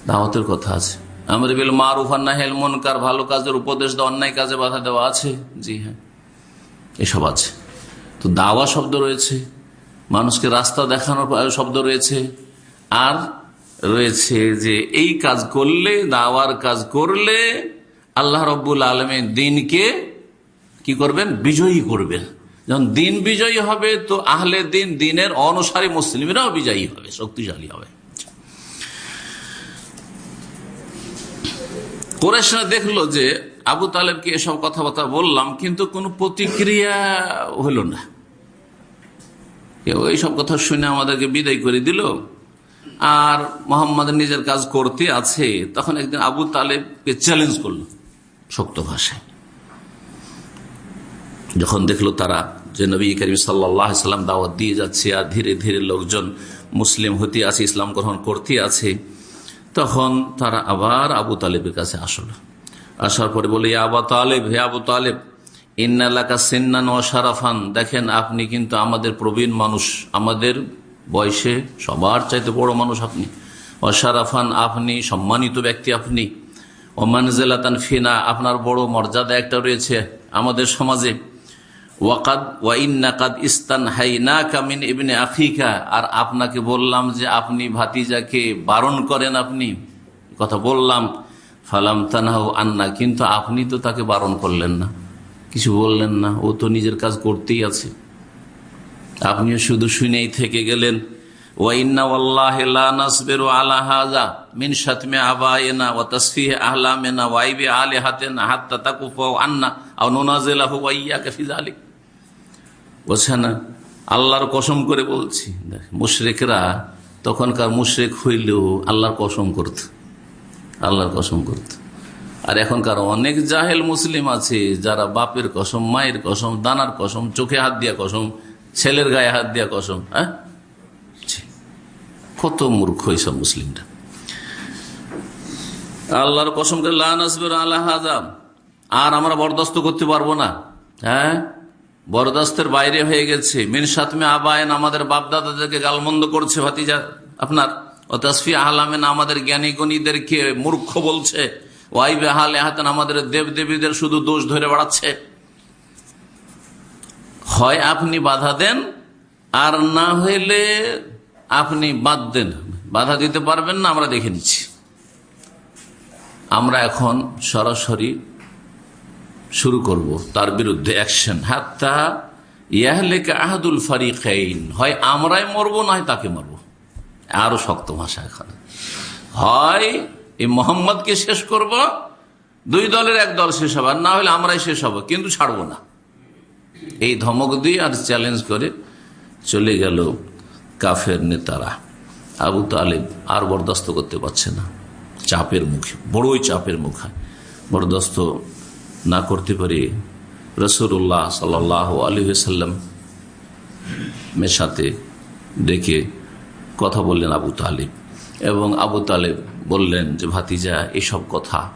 দাওয়াতের কথা আছে। আমর বিল মারুফ হেল মনকার, ভালো কাজের উপদেশ দেওয়া, অন্যায় কাজে বাধা দেওয়া আছে? জি হ্যাঁ। এসব আছে। তো দাওয়া শব্দ রয়েছে। মানুষকে রাস্তা দেখানোর শব্দ রয়েছে। আর রয়েছে যে এই কাজ করলে, দাওয়ার কাজ করলে আল্লাহ রব্বুল আলমের দিনকে কি করবেন? বিজয়ী করবেন। যখন দিন বিজয়ী হবে, তো আহলে দিন দিনের অনুসারী মুসলিমরাও বিজয়ী হবে, শক্তিশালী হবে। কোরেশনা দেখল যে আবু তালেবকে এসব কথাবার্তা বললাম, কিন্তু কোনো প্রতিক্রিয়া হলো না। কেউ এইসব কথা শুনে আমাদেরকে বিদায় করে দিল। আর মোহাম্মদ নিজের কাজ করতে আছে, তখন একদিন আবু তালেবকে চ্যালেঞ্জ করল শক্ত ভাষায়। যখন দেখল তারা যে নবী করিম সাল্লাম দাওয়াত দিয়ে যাচ্ছে আর ধীরে ধীরে লোকজন মুসলিম হতে আছে ইসলাম গ্রহণ করতে আছে তখন তারা আবার আবু তালেবের কাছে আসলো। আসার পরে বলে আবা তালেব, হে আবু তালেব ইন্নালাকা সিন্নান ওয়াশারাফান দেখেন আপনি কিন্তু আমাদের প্রবীণ মানুষ, আমাদের বয়সে সবার চাইতে বড় মানুষ আপনি। অশারাফান আপনি সম্মানিত ব্যক্তি আপনি। ওমানজেলাতান ফিনা, আপনার বড় মর্যাদা একটা রয়েছে আমাদের সমাজে। ইস্তান আর আপনাকে বললাম যে আপনি ভাতিজাকে বারণ করেন আপনি। কথা বললাম। ফালাম তানাহ আন্না, কিন্তু আপনি তো তাকে বারণ করলেন না। কিছু বললেন না, ও তো নিজের কাজ করতেই আছে। আপনিও শুধু শুনেই থেকে গেলেন। আল্লাহর কসম করে বলছি মুশরেকরা তখনকার মুশরেক হইলেও আল্লাহর কসম করত, আল্লাহর কসম করত। আর এখনকার অনেক জাহেল মুসলিম আছে, যারা বাপের কসম, মায়ের কসম, দানার কসম, চোখে হাত দিয়া কসম, ছেলের গায়ে হাত দিয়া কসম হ্যাঁ? কত মূর্খ এইসব মুসলিমরা। আল্লাহর কসম করে আল্লাহ আর আমরা বরদাস্ত করতে পারব না হ্যাঁ? বরদাস্তের বাইরে হয়ে গেছে। মিন সাতমে আবায়ন আমাদের বাপদাদাদেরকে গালমন্দ করছে ভাতিজা। আপনার ও তসফি আহলামেন আমাদের জ্ঞানী গণীদেরকে মূর্খ বলছে। ওয়াইবে হাল এহাতেন আমাদের দেব দেবীদের শুধু দোষ ধরে বাড়াচ্ছে। হয় আপনি বাধা দেন, আর না হইলে আপনি বাদ দেন। বাধা দিতে পারবেন না, আমরা দেখে নিচ্ছি। আমরা এখন সরাসরি শুরু করব, তার বিরুদ্ধে অ্যাকশন হাত্তা ইয়াহলেকে আহাদুল ফারিকাইন। হয় আমরাই মরবো হয় তাকে মরবো। আরও শক্ত ভাষা এখন। হয় এই মোহাম্মদকে শেষ করব, দুই দলের এক দল শেষ হবে না হলে আমরাই শেষ হব, কিন্তু ছাড়বো না। এই ধমক দিয়ে আর চ্যালেঞ্জ করে চলে গেল কাফের নেতারা। আবু তালেব আর বরদাস্ত করতে পারছে না। চাপের মুখে, বড়ই চাপের মুখে। বরদাস্ত না করতে পারে রসুল্লাহ সাল আলী সাল্লাম মের সাথে ডেকে কথা বললেন আবু তালেব। এবং আবু তালেব বললেন যে, ভাতিজা, এসব কথা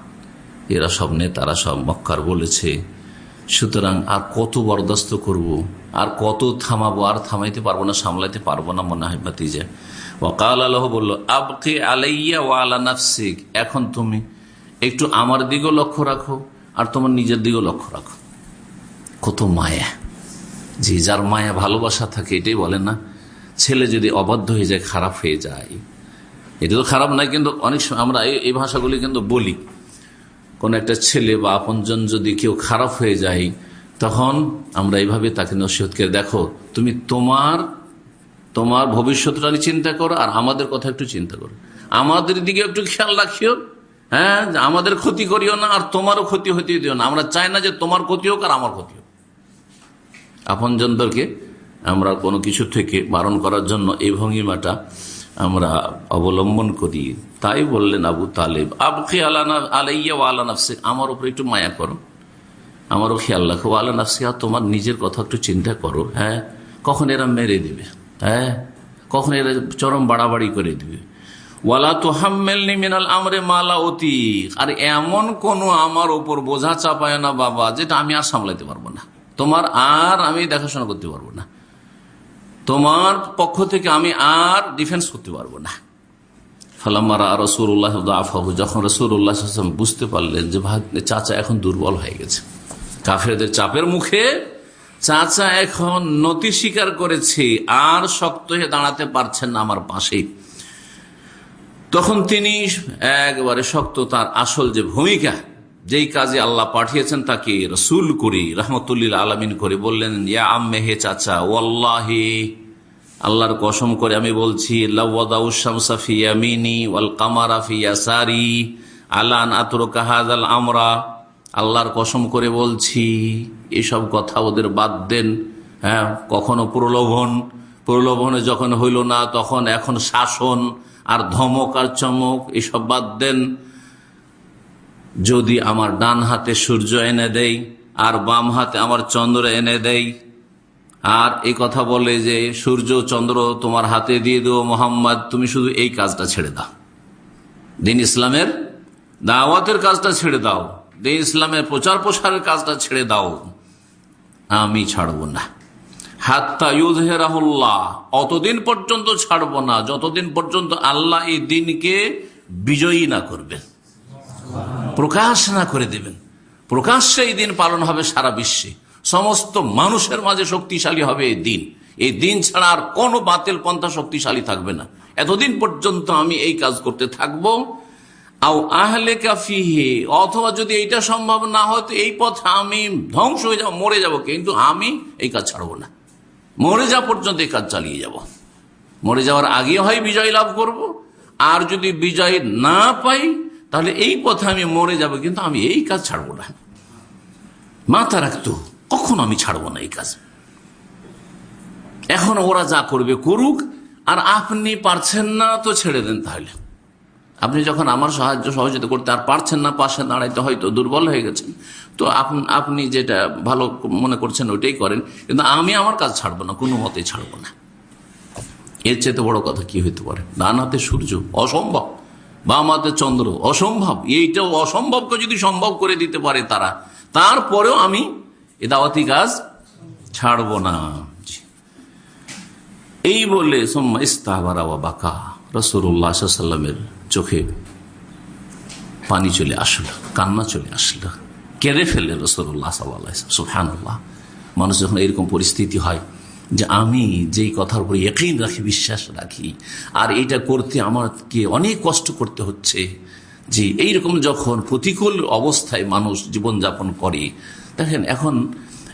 এরা সব নেতারা সব মক্কার বলেছে। সুতরাং আর কত বরদাস্ত করব। আর কত থামাবো? আর থামাইতে পারব না, সামলাইতে পারব না মনে হয় ভাতিজা। ওকাল আল্লাহ বলল, আবকে আলাইয়া ও আলা নাফসিক। এখন তুমি একটু আমার দিকেও লক্ষ্য রাখো। আর তোমার নিজের দিকেও লক্ষ্য রাখো। কত মায়া। যে যার মায়া ভালোবাসা থাকে, এটাই বলে না, ছেলে যদি অবাধ্য হয়ে যায়, খারাপ হয়ে যায়। এটা তো খারাপ নয়, কিন্তু অনেক সময় আমরা এই ভাষাগুলি কিন্তু বলি। কোন একটা ছেলে বা আপনজন যদি কেউ খারাপ হয়ে যায়, তখন আমরা এইভাবে তাকে নসিহত করে, দেখো, তুমি তোমার তোমার ভবিষ্যৎটা চিন্তা করো, আর আমাদের কথা একটু চিন্তা করো। আমাদের দিকে একটু খেয়াল রাখিও হ্যাঁ আমাদের ক্ষতি করিও না, আর তোমারও ক্ষতি হতে দিও না। আমরা চাই না যে তোমার ক্ষতি হোক আর আমার ক্ষতি হোক। আপনজনদেরকে আমরা কোনো কিছু থেকে বারণ করার জন্য এই ভঙ্গিমাটা আমরা অবলম্বন করি। তাই বললেন আবু তালেব, আবকে আলানা, আলাইয়া আলা নাফসে, আমার উপরে একটু মায়া করো। আমারও খেয়াল রাখো। আলা নাফসিয়া তোমার নিজের কথা একটু চিন্তা করো হ্যাঁ? কখন এরা মেরে দিবে হ্যাঁ? কখন এরা চরম বাড়াবাড়ি করে দিবে? ওয়ালা আমরে মালা আর এমন কোন আমার ওপর বোঝা চাপায় না বাবা, যেটা আমি আর সামলাইতে পারব না। তোমার আর আমি দেখাশোনা করতে পারব না। তোমার পক্ষ থেকে আমি আর ডিফেন্স করতে পারব না। যখন বুঝতে পারলেন যে চাচা এখন দুর্বল হয়ে গেছে। কাফেরদের চাপের মুখে চাচা এখন নতি স্বীকার করেছে, আর শক্ত হয়ে দাঁড়াতে পারছেন না আমার পাশে তখন তিনি একবারে শক্ত তার আসল যে ভূমিকা, যেই কাজে আল্লাহ পাঠিয়েছেন তাকে রসুল করি, রহমতুল্লিল আলমিন করে বললেন, ইয়া আম্মে হে চাচা, ওয়াল্লাহি, আল্লাহর কসম করে আমি বলছি ওয়াল কামারা সারি আলান আতরকাহাদ আমরা। আল্লাহর কসম করে বলছি, এসব কথা ওদের বাদ দেন হ্যাঁ কখনো প্রলোভন, প্রলোভনে যখন হইল না, তখন এখন শাসন আর ধমক আর চমক, এসব বাদ দেন। যদি আমার ডান হাতে সূর্য এনে দেয় আর বাম হাতে আমার চন্দ্র এনে দেয় আর এই কথা বলে যে, সূর্য, চন্দ্র তোমার হাতে দিয়ে দেবো মোহাম্মদ, তুমি শুধু এই কাজটা ছেড়ে দাও। দিন ইসলামের দাওয়াতের কাজটা ছেড়ে দাও। দিন ইসলামের প্রচার প্রসারের কাজটা ছেড়ে দাও। আমি ছাড়ব না। হাত্তা ইউজহেরাহুল্লাহ অতদিন পর্যন্ত ছাড়ব না, যতদিন পর্যন্ত আল্লাহ এই দিনকে বিজয়ী না করবেন, প্রকাশ না করে দেবেন। প্রকাশ্যে এই দিন পালন হবে সারা বিশ্বে। সমস্ত মানুষের মাঝে শক্তিশালী হবে এই দিন। এই দিন ছাড়া আর কোনো বাতিল পন্থা শক্তিশালী থাকবে না। এতদিন পর্যন্ত আমি এই কাজ করতে থাকব। আও আহলে কাফিহে, অথবা যদি এইটা সম্ভব না হয়, তো এই পথে আমি ধ্বংস হয়ে যাব, মরে যাব, কিন্তু আমি এই কাজ ছাড়বো না। মরে যাওয়া পর্যন্ত এই কাজ চালিয়ে যাব। মরে যাওয়ার আগে হয় বিজয় লাভ করব। আর যদি বিজয় না পাই, তাহলে এই পথে আমি মরে যাব, কিন্তু আমি এই কাজ ছাড়বো না। মাথা রাখতো, কখন আমি ছাড়বো না এই কাজ। এখন ওরা যা করবে করুক, আর আপনি পারছেন না, তো ছেড়ে দেন তাহলে। আপনি যখন আমার সাহায্য সহযোগিতা করতে আর পারছেন না, পাশে দাঁড়াইতে হয়তো দুর্বল হয়ে গেছেন। তো আপনি যেটা ভালো মনে করছেন ওইটাই করেন, কিন্তু আমি আমার কাজ ছাড়বো না, কোনো মতেই ছাড়বো না। এর চেয়ে বড় কথা কি হইতে পারে? ডান হাতে সূর্য, অসম্ভব। বাম হাতে চন্দ্র, অসম্ভব। এইটাও অসম্ভবকে যদি সম্ভব করে দিতে পারে তারা, তারপরেও আমি এ দাওয়াতি কাজ ছাড়ব না। এই বলে, সোম্মা ইস্তাহারা বাকা রসুল্লাহামের চোখে পানি চলে আসলো, কান্না চলে আসলো। কেঁদে ফেললেন রসুল্লাহ সুফান মানুষ যখন এরকম পরিস্থিতি হয় যে আমি যেই কথার উপর একই রাখি, বিশ্বাস রাখি, আর এটা করতে আমাকে অনেক কষ্ট করতে হচ্ছে, যে এইরকম যখন প্রতিকূল অবস্থায় মানুষ জীবনযাপন করে, দেখেন এখন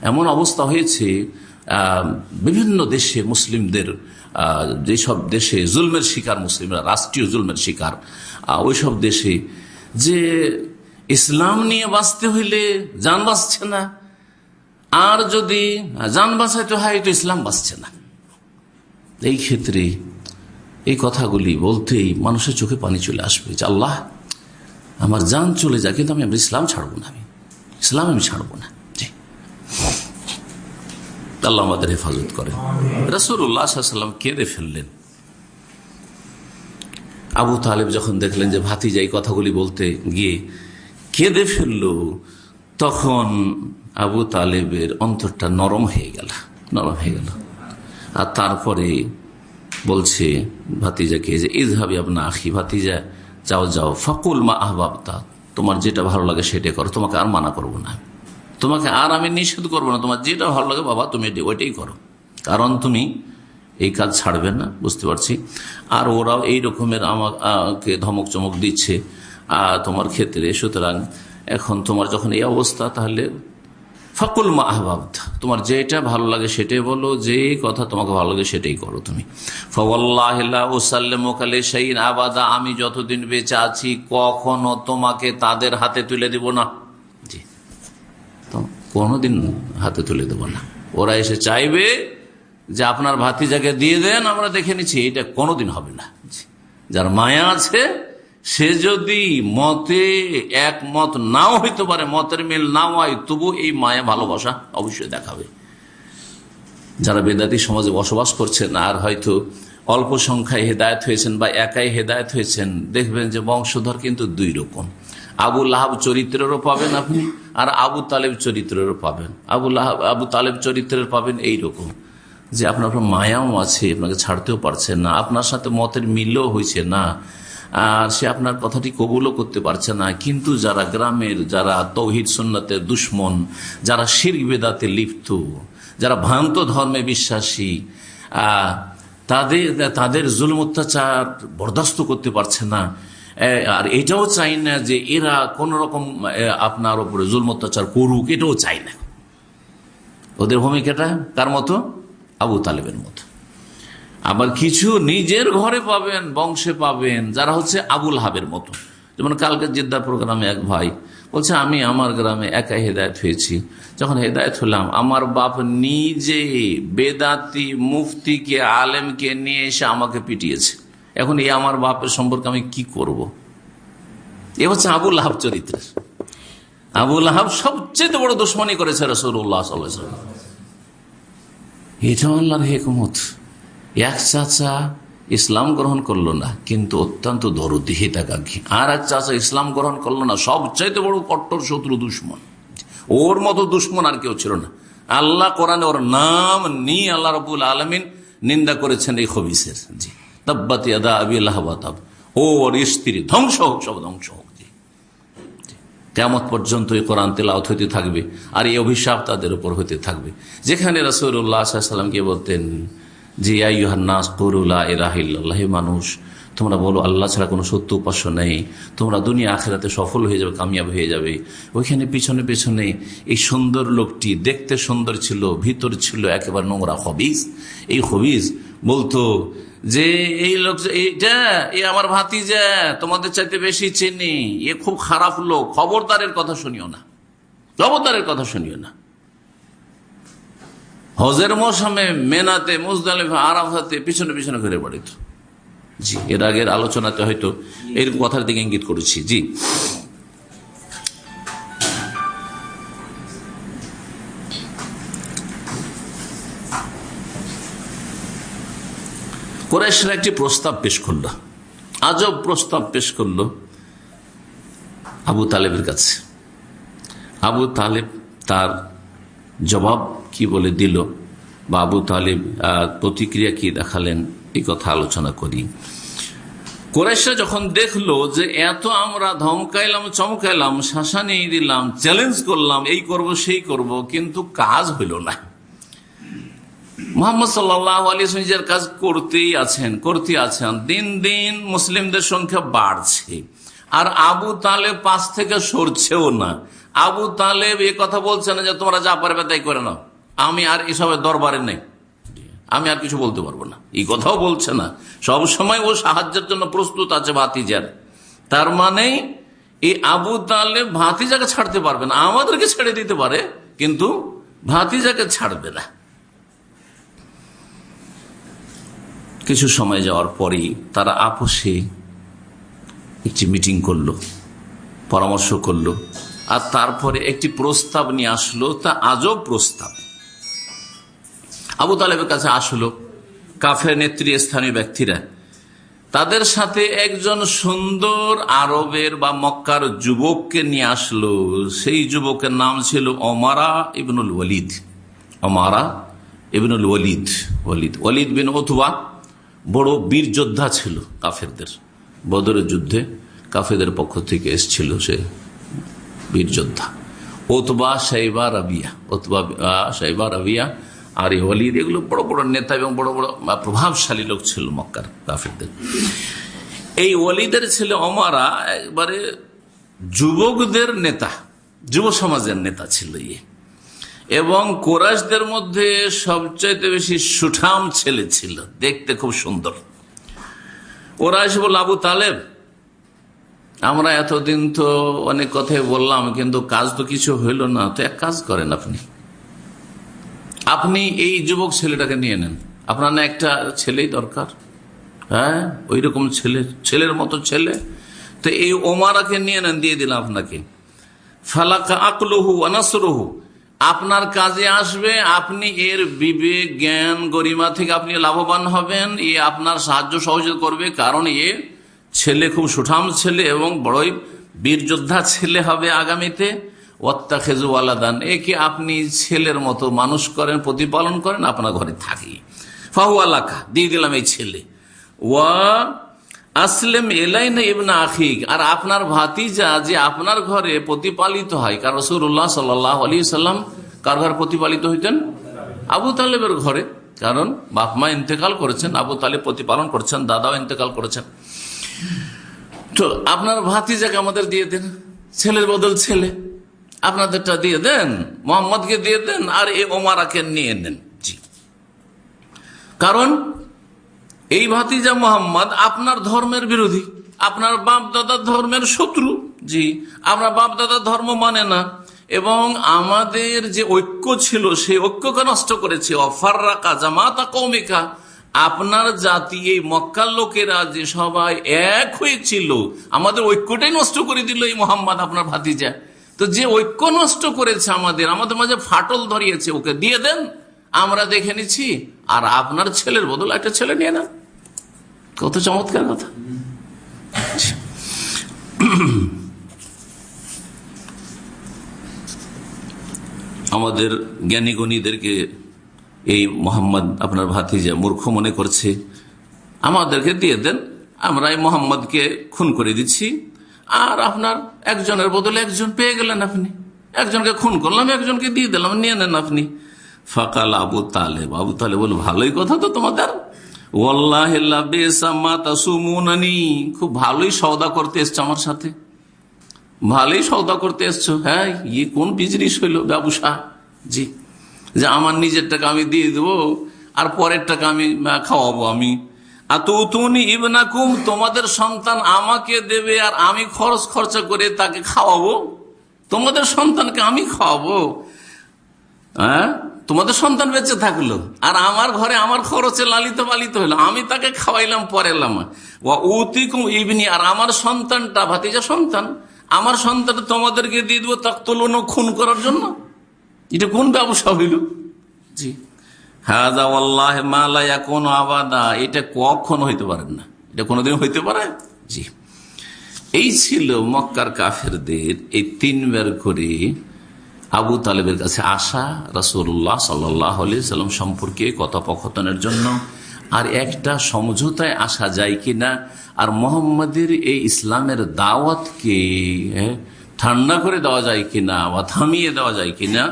এমন অবস্থা হয়েছে বিভিন্ন দেশে মুসলিমদের যেসব দেশে জুলমের শিকার মুসলিমরা, রাষ্ট্রীয় জুলমের শিকার ওইসব দেশে যে ইসলাম নিয়ে বাঁচতে হইলে যান বাঁচছে না, আর যদি যান বাঁচাইতে হয়, তো ইসলাম বাঁচছে না। এই ক্ষেত্রে এই কথাগুলি বলতেই মানুষের চোখে পানি চলে আসবে যে, আল্লাহ, আমার যান চলে যায় কিন্তু আমি ইসলাম ছাড়বো না আমি। ইসলাম আমি ছাড়বো না। আল্লাহ আমাদের হেফাজত করেন। রসুল্লাহাম কেঁদে ফেললেন। আবু তালেব যখন দেখলেন যে ভাতি যাই কথাগুলি বলতে গিয়ে কেঁদে ফেলল, তখন আবু তালেবের অন্তরটা নরম হয়ে গেল, নরম হয়ে গেল। আর তারপরে বলছে ভাতিজাকে যে ইজহাবি আপনার আখি, ভাতিজা, যাও যাও, ফকুল মা আহবাবতা, তোমার যেটা ভালো লাগে সেটা করো, তোমাকে আর মানা করব না তোমাকে আর আমি নিষেধ করব না। তোমার যেটা ভালো লাগে বাবা, তুমি ওইটাই করো। কারণ তুমি এই কাজ ছাড়বে না, বুঝতে পারছি। আর ওরাও এই রকমের আমাকে ধমক চমক দিচ্ছে তোমার ক্ষেত্রে, সুতরাং এখন তোমার যখন এই অবস্থা, তাহলে ফাকুল মা আহবাব তোমার যেটা ভালো লাগে সেটাই বলো, যে কথা তোমাকে ভালো লাগে সেটাই করো তুমি। আবাদা, আমি যতদিন বেঁচে আছি, কখনো তোমাকে তাদের হাতে তুলে দিব না। কোনোদিন হাতে তুলে দেব না। ওরা এসে চাইবে যে আপনার ভাতিজাকে দিয়ে দেন, আমরা দেখে নিচ্ছি, এটা কোনোদিন হবে না। যার মায়া আছে, সে যদি মতে একমত নাও হইতে পারে, মতের মিল নাও হয়, তবু এই মায়া ভালোবাসা অবশ্যই দেখাবে। যারা বেদাতি সমাজে বসবাস করছেন, আর হয়তো অল্প সংখ্যায় হেদায়ত হয়েছেন বা একাই হেদায়ত হয়েছেন, দেখবেন যে বংশধর কিন্তু দুই রকম। আবু লাহাব চরিত্রেরও পাবেন আপনি, আর আবু তালেব চরিত্রেরও পাবেন। আবু লাহাব, আবু তালেব চরিত্রের পাবেন এই রকম যে আপনার আপনার মায়াও আছে, আপনাকে ছাড়তেও পারছেন না, আপনার সাথে মতের মিলও হয়েছে না, আর সে আপনার কথাটি কবুলও করতে পারছে না। কিন্তু যারা গ্রামের, যারা তৌহিদ সন্ন্যতের দুশ্মন, যারা শির বেদাতে লিপ্ত, যারা ভ্রান্ত ধর্মে বিশ্বাসী তাদের তাদের জুল অত্যাচার বরদাস্ত করতে পারছে না। আর এটাও চাই না যে এরা কোন রকম আপনার উপরে জুল অত্যাচার করুক, এটাও চাই না। ওদের ভূমিকাটা কার মতো? আবু তালেবের মতো। আবার কিছু নিজের ঘরে পাবেন, বংশে পাবেন, যারা হচ্ছে আবুল হাবের মতো। যেমন কালকে জিদ্দার প্রোগ্রামে এক ভাই বলছে, আমি আমার গ্রামে একাই হেদায়ত হয়েছি। যখন হেদায়ত হলাম, আমার বাপ নিজে বেদাতি, মুফতিকে, আলেমকে নিয়ে এসে আমাকে পিটিয়েছে। এখন এই আমার বাপের সম্পর্কে আমি কি করব। এ হচ্ছে আবুল আহাব চরিত্রের। আবুল আহাব সবচেয়ে বড় দুশ্মনী করেছে রসুল্লাহ এটা আল্লাহর হেকমত। এক চাচা ইসলাম গ্রহণ করল না, কিন্তু অত্যন্ত দরদি হিতাকাঙ্ক্ষী। আর এক চাচা ইসলাম গ্রহণ করল না, সবচাইতে বড় কট্টর শত্রু দুশ্মন। ওর মতো দুশ্মন আর কেউ ছিল না। আল্লাহ কোরআনে ওর নাম নিয়ে আল্লাহ রবুল আলমিন নিন্দা করেছেন এই হবিসের জি। তাব্বাতি আল্লাহবাতাব ও ওর স্ত্রী, ধ্বংস হোক, সব ধ্বংস হোক কেমত পর্যন্ত এই কোরআন তেলাওত হইতে থাকবে আর এই অভিশাপ তাদের উপর হইতে থাকবে। যেখানে রসুল্লাহ সাল্লামকে বলতেন যে মানুষ, তোমরা বলো, আল্লাহ ছাড়া কোনো সত্য উপাস্য নেই। তোমরা দুনিয়া আখেরাতে সফল হয়ে যাবে, কামিয়াব হয়ে যাবে। ওইখানে পিছনে পেছনে এই সুন্দর লোকটি দেখতে সুন্দর ছিল, ভিতর ছিল একেবারে নোংরা হবিজ এই হবিজ বলতো, যে এই লোক এইটা, এ আমার ভাতি যা তোমাদের চাইতে বেশি চিনি, এ খুব খারাপ লোক, খবরদারের কথা শুনিও না, খবরদারের কথা শুনিও না। হজের মৌসুমে মেনাতে, মুজদালিফা, আরাফাতে পিছনে পিছনে ঘুরে বাড়িত জি, এর আগের আলোচনাতে হয়তো এরকম কথার দিকে ইঙ্গিত করেছি। জি। কোরআশরা একটি প্রস্তাব পেশ করল। আজব প্রস্তাব পেশ করল আবু তালেবের কাছে। আবু তালেব তার জবাব কি বলে দিল বা আবু তালেব প্রতিক্রিয়া কি দেখালেন? এই কথা আলোচনা করি। কোরেশা যখন দেখল যে এত আমরা ধমকাইলাম, চমকাইলাম নিয়ে দিলাম চ্যালেঞ্জ করলাম, এই করব, সেই করব, কিন্তু কাজ হইল না। মোহাম্মদ সাল্লাহ আলী কাজ করতেই আছেন করতে আছেন। দিন দিন মুসলিমদের সংখ্যা বাড়ছে। আর আবু তালেব পাশ থেকে সরছেও না। আবু তালেব এ কথা বলছে না যে, তোমরা যা পারবে তাই করে নাও। আমি আর এসবের দরবারে নেই। আমি আর কিছু বলতে পারব না। এই কথাও বলছে না। সব সময় ও সাহায্যের জন্য প্রস্তুত আছে ভাতিজার। তার মানে এই আবু তালেব ভাতিজাকে ছাড়তে পারবে না। আমাদেরকে ছেড়ে দিতে পারে, কিন্তু ভাতিজাকে ছাড়বে না। কিছু সময় যাওয়ার পরেই তারা আপোষে একটি মিটিং করল, পরামর্শ করল, আর তারপরে একটি প্রস্তাব নিয়ে আসলো, তা আজব প্রস্তাব। আবু তালেবের কাছে আসলো, কাফের নেত্রী, স্থানীয় ব্যক্তিরা। তাদের সাথে একজন সুন্দর আরবের বা মক্কার যুবককে নিয়ে আসলো। সেই যুবকের নাম ছিল অমারা ইবনুল ওলিদ অমারা ইবনুল ওলিদ ওয়ালিদ ওয়ালিদ বিন অথবা বড় বীর যোদ্ধা ছিল কাফেরদের। বদরের যুদ্ধে কাফেদের পক্ষ থেকে এসছিল সে বীর যোদ্ধা। ওতবা সাইবা রাবিয়া। ওতবা সাইবা রাবিয়া, আর ওলিদ এগুলো বড় বড় নেতা এবং বড় বড় প্রভাবশালী লোক ছিল মক্কার কাফেরদের। এই ওলিদের ছেলে অমারা একবারে যুবকদের নেতা, যুব সমাজের নেতা ছিল ইয়ে। এবং কোরাসদের মধ্যে সবচাইতে বেশি সুঠাম ছেলে ছিল। দেখতে খুব সুন্দর। ওরা এসে বলল, আবু তালেব, আমরা এতদিন তো অনেক কথাই বললাম, কিন্তু কাজ তো কিছু হইল না। তো এক কাজ করেন আপনি। আপনি এই যুবক ছেলেটাকে নিয়ে নেন। আপনার না একটা ছেলেই দরকার? হ্যাঁ ওই রকম ছেলে, ছেলের মতো ছেলে। তো এই ওমারাকে নিয়ে নেন, দিয়ে দিলাম আপনাকে। ফালাকা আকলহু আনাসরহু আপনার কাজে আসবে, আপনি এর বিবেক, জ্ঞান, গরিমা থেকে আপনি লাভবান হবেন। এ আপনার সাহায্য সহযোগ করবে, কারণ এ ছেলে খুব সুঠাম ছেলে এবং বড়ই বীর যোদ্ধা ছেলে হবে আগামীতে। ওত্তা খেজু আলাদান একে আপনি ছেলের মতো মানুষ করেন, প্রতিপালন করেন, আপনার ঘরে থাকি। ফাহু আলাকা দিয়ে দিলাম এই ছেলে। ওয়া আসলেম এলাইন ইবনা আখিক। আর আপনার ভাতিজা যে আপনার ঘরে প্রতিপালিত হয় কারণ রসুল্লাহ সাল্লাহ আলী সাল্লাম কার ঘরে প্রতিপালিত হইতেন? আবু তালেবের ঘরে। কারণ বাপ মা ইন্তেকাল করেছেন, আবু তালেব প্রতিপালন করছেন, দাদাও ইন্তেকাল করেছেন। তো আপনার ভাতিজাকে আমাদের দিয়ে দেন, ছেলের বদল ছেলে। আপনাদেরটা দিয়ে দেন, মোহাম্মদকে দিয়ে দেন, আর এ ওমারাকে নিয়ে নেন। জি। কারণ এই ভাতিজা মোহাম্মদ আপনার ধর্মের বিরোধী। আপনার বাপ দাদার ধর্মের শত্রু। জি, আমরা বাপ দাদার ধর্ম মানে না। এবং আমাদের যে ঐক্য ছিল সেই ঐক্যকে নষ্ট করেছে। অফাররাকা জামাতা কৌমিকা। আপনার জাতি, এই মক্কার লোকেরা যে সবাই এক হয়েছিল, আমাদের ঐক্যটাই নষ্ট করে দিল এই মোহাম্মদ, আপনার ভাতিজা। তো যে ঐক্য নষ্ট করেছে আমাদের আমাদের মাঝে ফাটল ধরিয়েছে, ওকে দিয়ে দেন। আমরা দেখে নিচ্ছি, আর আপনার ছেলের বদল একটা ছেলে নিয়ে নেন। কত চমৎকার কথা? আমাদের জ্ঞানী গণীদেরকে এই মোহাম্মদ আপনার ভাতিজা মূর্খ মনে করছে। আমাদেরকে দিয়ে দেন, আমরা এই মোহাম্মদকে খুন করে দিচ্ছি। আর আপনার একজনের বদলে একজন পেয়ে গেলেন আপনি। একজনকে খুন করলাম, একজনকে দিয়ে দিলাম, নিয়ে নেন আপনি। ফাকাল আবু তালেব। আবু তালে বল ভালোই কথা তো তোমাদের। খুব ভালোই সৌদা করতে এসছো আমার সাথে। ভালোই সৌদা করতে এসছো। হ্যাঁ ইয়ে কোন বিজনেস হইল? ব্যবসা জি। যে আমার নিজের টাকা আমি দিয়ে দেবো, আর পরের টাকা আমি খাওয়াবো আমি। তোমাদের সন্তান আমাকে দেবে, আর আমি খরচ খরচা করে তাকে খাওয়াবো? তোমাদের সন্তানকে আমি খাওয়াবো? হ্যাঁ? তোমাদের সন্তান বেঁচে থাকল আর আমার ঘরে আমার খরচে লালিত পালিত হলো। আমি তাকে খাওয়াইলাম পরে এলাম ইবনি আর আমার সন্তানটা ভাতিজা সন্তান আমার সন্তান তোমাদেরকে দিয়ে দেবো তাক তুলন খুন করার জন্য। এটা কোন ব্যবসা হইল? জি। হাজা আল্লাহ মালায়া কোন আবাদা। এটা কখন হইতে পারেন না। এটা কোনোদিন হইতে পারে? জি। এই ছিল মক্কার কাফেরদের এই তিনবার করে আবু তালেবের কাছে আসা রাসুল্লাহ সাল্লাম সম্পর্কে কথোপকথনের জন্য, আর একটা সমঝোতায় আসা যায় কিনা, আর মোহাম্মদের এই ইসলামের দাওয়াতকে ঠান্ডা করে দেওয়া যায় কিনা বা থামিয়ে দেওয়া যায় কিনা,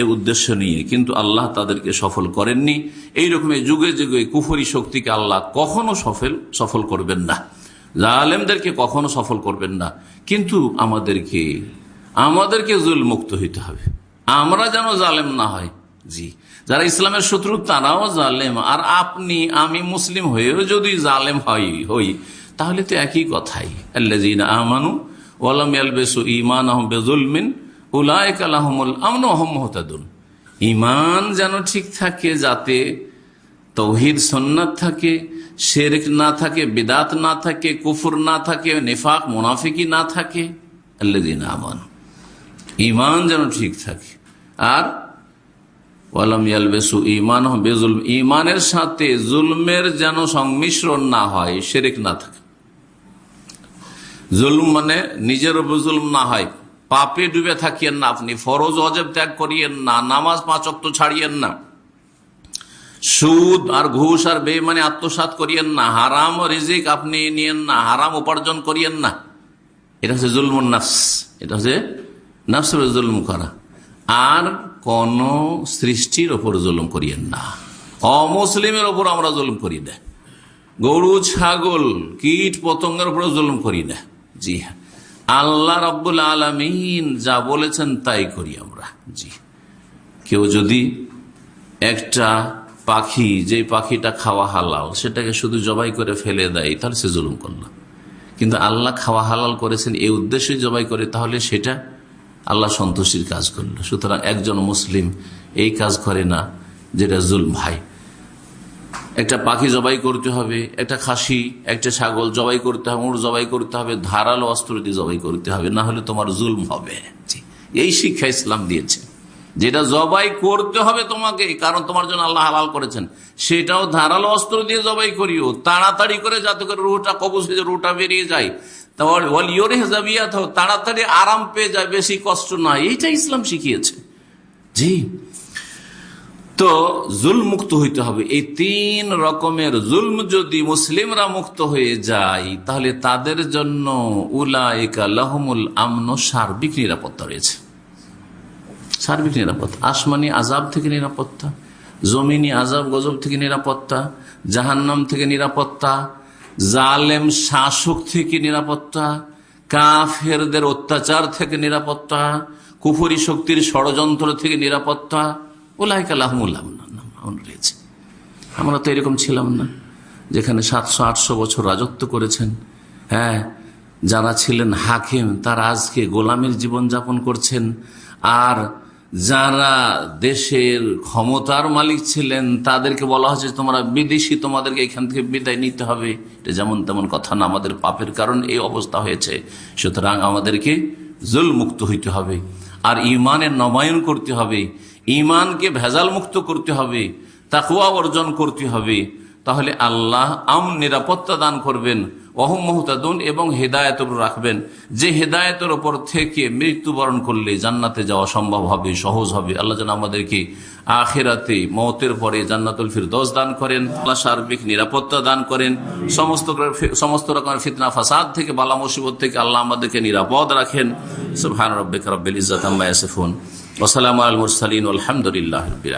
এ উদ্দেশ্য নিয়ে কিন্তু আল্লাহ তাদেরকে সফল করেননি। এই রকমের যুগে যুগে কুফরি শক্তিকে আল্লাহ কখনো সফল সফল করবেন না। জালেমদেরকে কখনো সফল করবেন না। কিন্তু আমাদেরকে আমাদেরকে জুল মুক্ত হইতে হবে। আমরা যেন জালেম না হয়। জি। যারা ইসলামের শত্রু, তারাও জালেম। আর আপনি, আমি মুসলিম হয়েও যদি জালেম হই হই, তাহলে তো একই কথাই। আল্লাহ আমানু ওয়ালাম বেসু ইমান বেজুলমিন উলায়ক আলহমুল আমন মহতাদুন। ইমান যেন ঠিক থাকে, যাতে তৌহিদ সন্ন্যত থাকে, শেরেক না থাকে, বিদাত না থাকে, কুফুর না থাকে, নেফাক মুনাফিকি না থাকে। আল্লাদিন আমান। ইমান যেন ঠিক থাকে। আর ইমান বেজুল ইমানের সাথে জুলমের যেন সংমিশ্রণ না হয়, শেরেক না থাকে। জুলম মানে নিজের উপর জুলম না হয়। পাপে ডুবে থাকিয়েন না আপনি, ফরজ অজেব ত্যাগ করিয়েন না, নামাজ পাঁচক তো ছাড়িয়েন না। সুদ আর ঘুষ আর বে মানে আত্মসাত করিয়েন না। হারাম রিজিক আপনি নিয়েন না, হারাম উপার্জন করিয়েন না। এটা হচ্ছে জুলমুন নাফস। এটা হচ্ছে নাফসের জুলম করা। আর কোন সৃষ্টির ওপর জুলুম করিয়েন না। অমুসলিমের ওপর আমরা জুলুম করি না। গরু, ছাগল, কীট, পতঙ্গের উপর জুলুম করি না। জি হ্যাঁ। আল্লাহ রব্বুল আলমিন যা বলেছেন তাই করি আমরা। জি। কেউ যদি একটা পাখি যে পাখিটা খাওয়া হালাল, সেটাকে শুধু জবাই করে ফেলে দেয়, তাহলে সে জুলুম করল। কিন্তু আল্লাহ খাওয়া হালাল করেছেন, এই উদ্দেশ্যে জবাই করে, তাহলে সেটা আল্লাহ সন্তুষ্টির কাজ করল। সুতরাং একজন মুসলিম এই কাজ করে না যেটা জুল ভাই একটা পাখি জবাই করতে হবে, একটা খাসি, একটা ছাগল জবাই করতে হবে, উড় জবাই করতে হবে, ধারালো অস্ত্র দিয়ে জবাই করতে হবে, না হলে তোমার জুলম হবে। এই শিক্ষা ইসলাম দিয়েছে। যেটা জবাই করতে হবে তোমাকে, কারণ তোমার জন্য আল্লাহ হালাল করেছেন, সেটাও ধারালো অস্ত্র দিয়ে জবাই করিও, তাড়াতাড়ি করে যাতে করে রুটা হয়ে রুটা বেরিয়ে যায়। তাড়াতাড়ি আরাম পেয়ে যায়, বেশি কষ্ট না। এইটা ইসলাম শিখিয়েছে। জি। তো জুল মুক্ত হইতে হবে। এই তিন রকমের জুলম যদি মুসলিমরা মুক্ত হয়ে যায়, তাহলে তাদের জন্য উলাইকা লহমুল আমন সার্বিক নিরাপত্তা রয়েছে। সার্বিক নিরাপত্তা। আসমানি আজাব থেকে নিরাপত্তা, জমিনি আজাব গজব থেকে নিরাপত্তা, জাহান্নাম থেকে নিরাপত্তা জালেম শাসক থেকে নিরাপত্তা, কাফেরদের অত্যাচার থেকে নিরাপত্তা, কুফুরি শক্তির ষড়যন্ত্র থেকে নিরাপত্তা রয়েছে। আমরা তো এরকম ছিলাম না, যেখানে সাতশো, আটশো বছর রাজত্ব করেছেন। হ্যাঁ যারা ছিলেন হাকিম, তারা আজকে গোলামের জীবন যাপন করছেন। আর যারা দেশের ক্ষমতার মালিক ছিলেন, তাদেরকে বলা হচ্ছে তোমরা বিদেশি, তোমাদেরকে এখান থেকে বিদায় নিতে হবে। এটা যেমন তেমন কথা না, আমাদের পাপের কারণ এই অবস্থা হয়েছে। সুতরাং আমাদেরকে জুল মুক্ত হইতে হবে, আর ইমানের নবায়ন করতে হবে ইমানকে ভেজাল মুক্ত করতে হবে তাকুয়া অর্জন করতে হবে। তাহলে আল্লাহ আম নিরাপত্তা দান করবেন। অহম মহতাদুন এবং হেদায়ত রাখবেন। যে হেদায়তের ওপর থেকে মৃত্যুবরণ করলে জান্নাতে যাওয়া সম্ভব হবে, সহজ হবে। আল্লাহ যেন আমাদেরকে আখেরাতে মতের পরে জান্নাতুল ফিরদোস দান করেন, আল্লাহ সার্বিক নিরাপত্তা দান করেন। সমস্ত সমস্ত রকমের ফিতনা, ফাসাদ থেকে বালা মুসিবত থেকে আল্লাহ আমাদেরকে নিরাপদ রাখেন। সুবহান রব্বিক রব্বিল ইজ্জাত আম্মা ইয়াসিফুন। ওয়া সালামু মুরসালিন আলহামদুলিল্লাহি রাব্বিল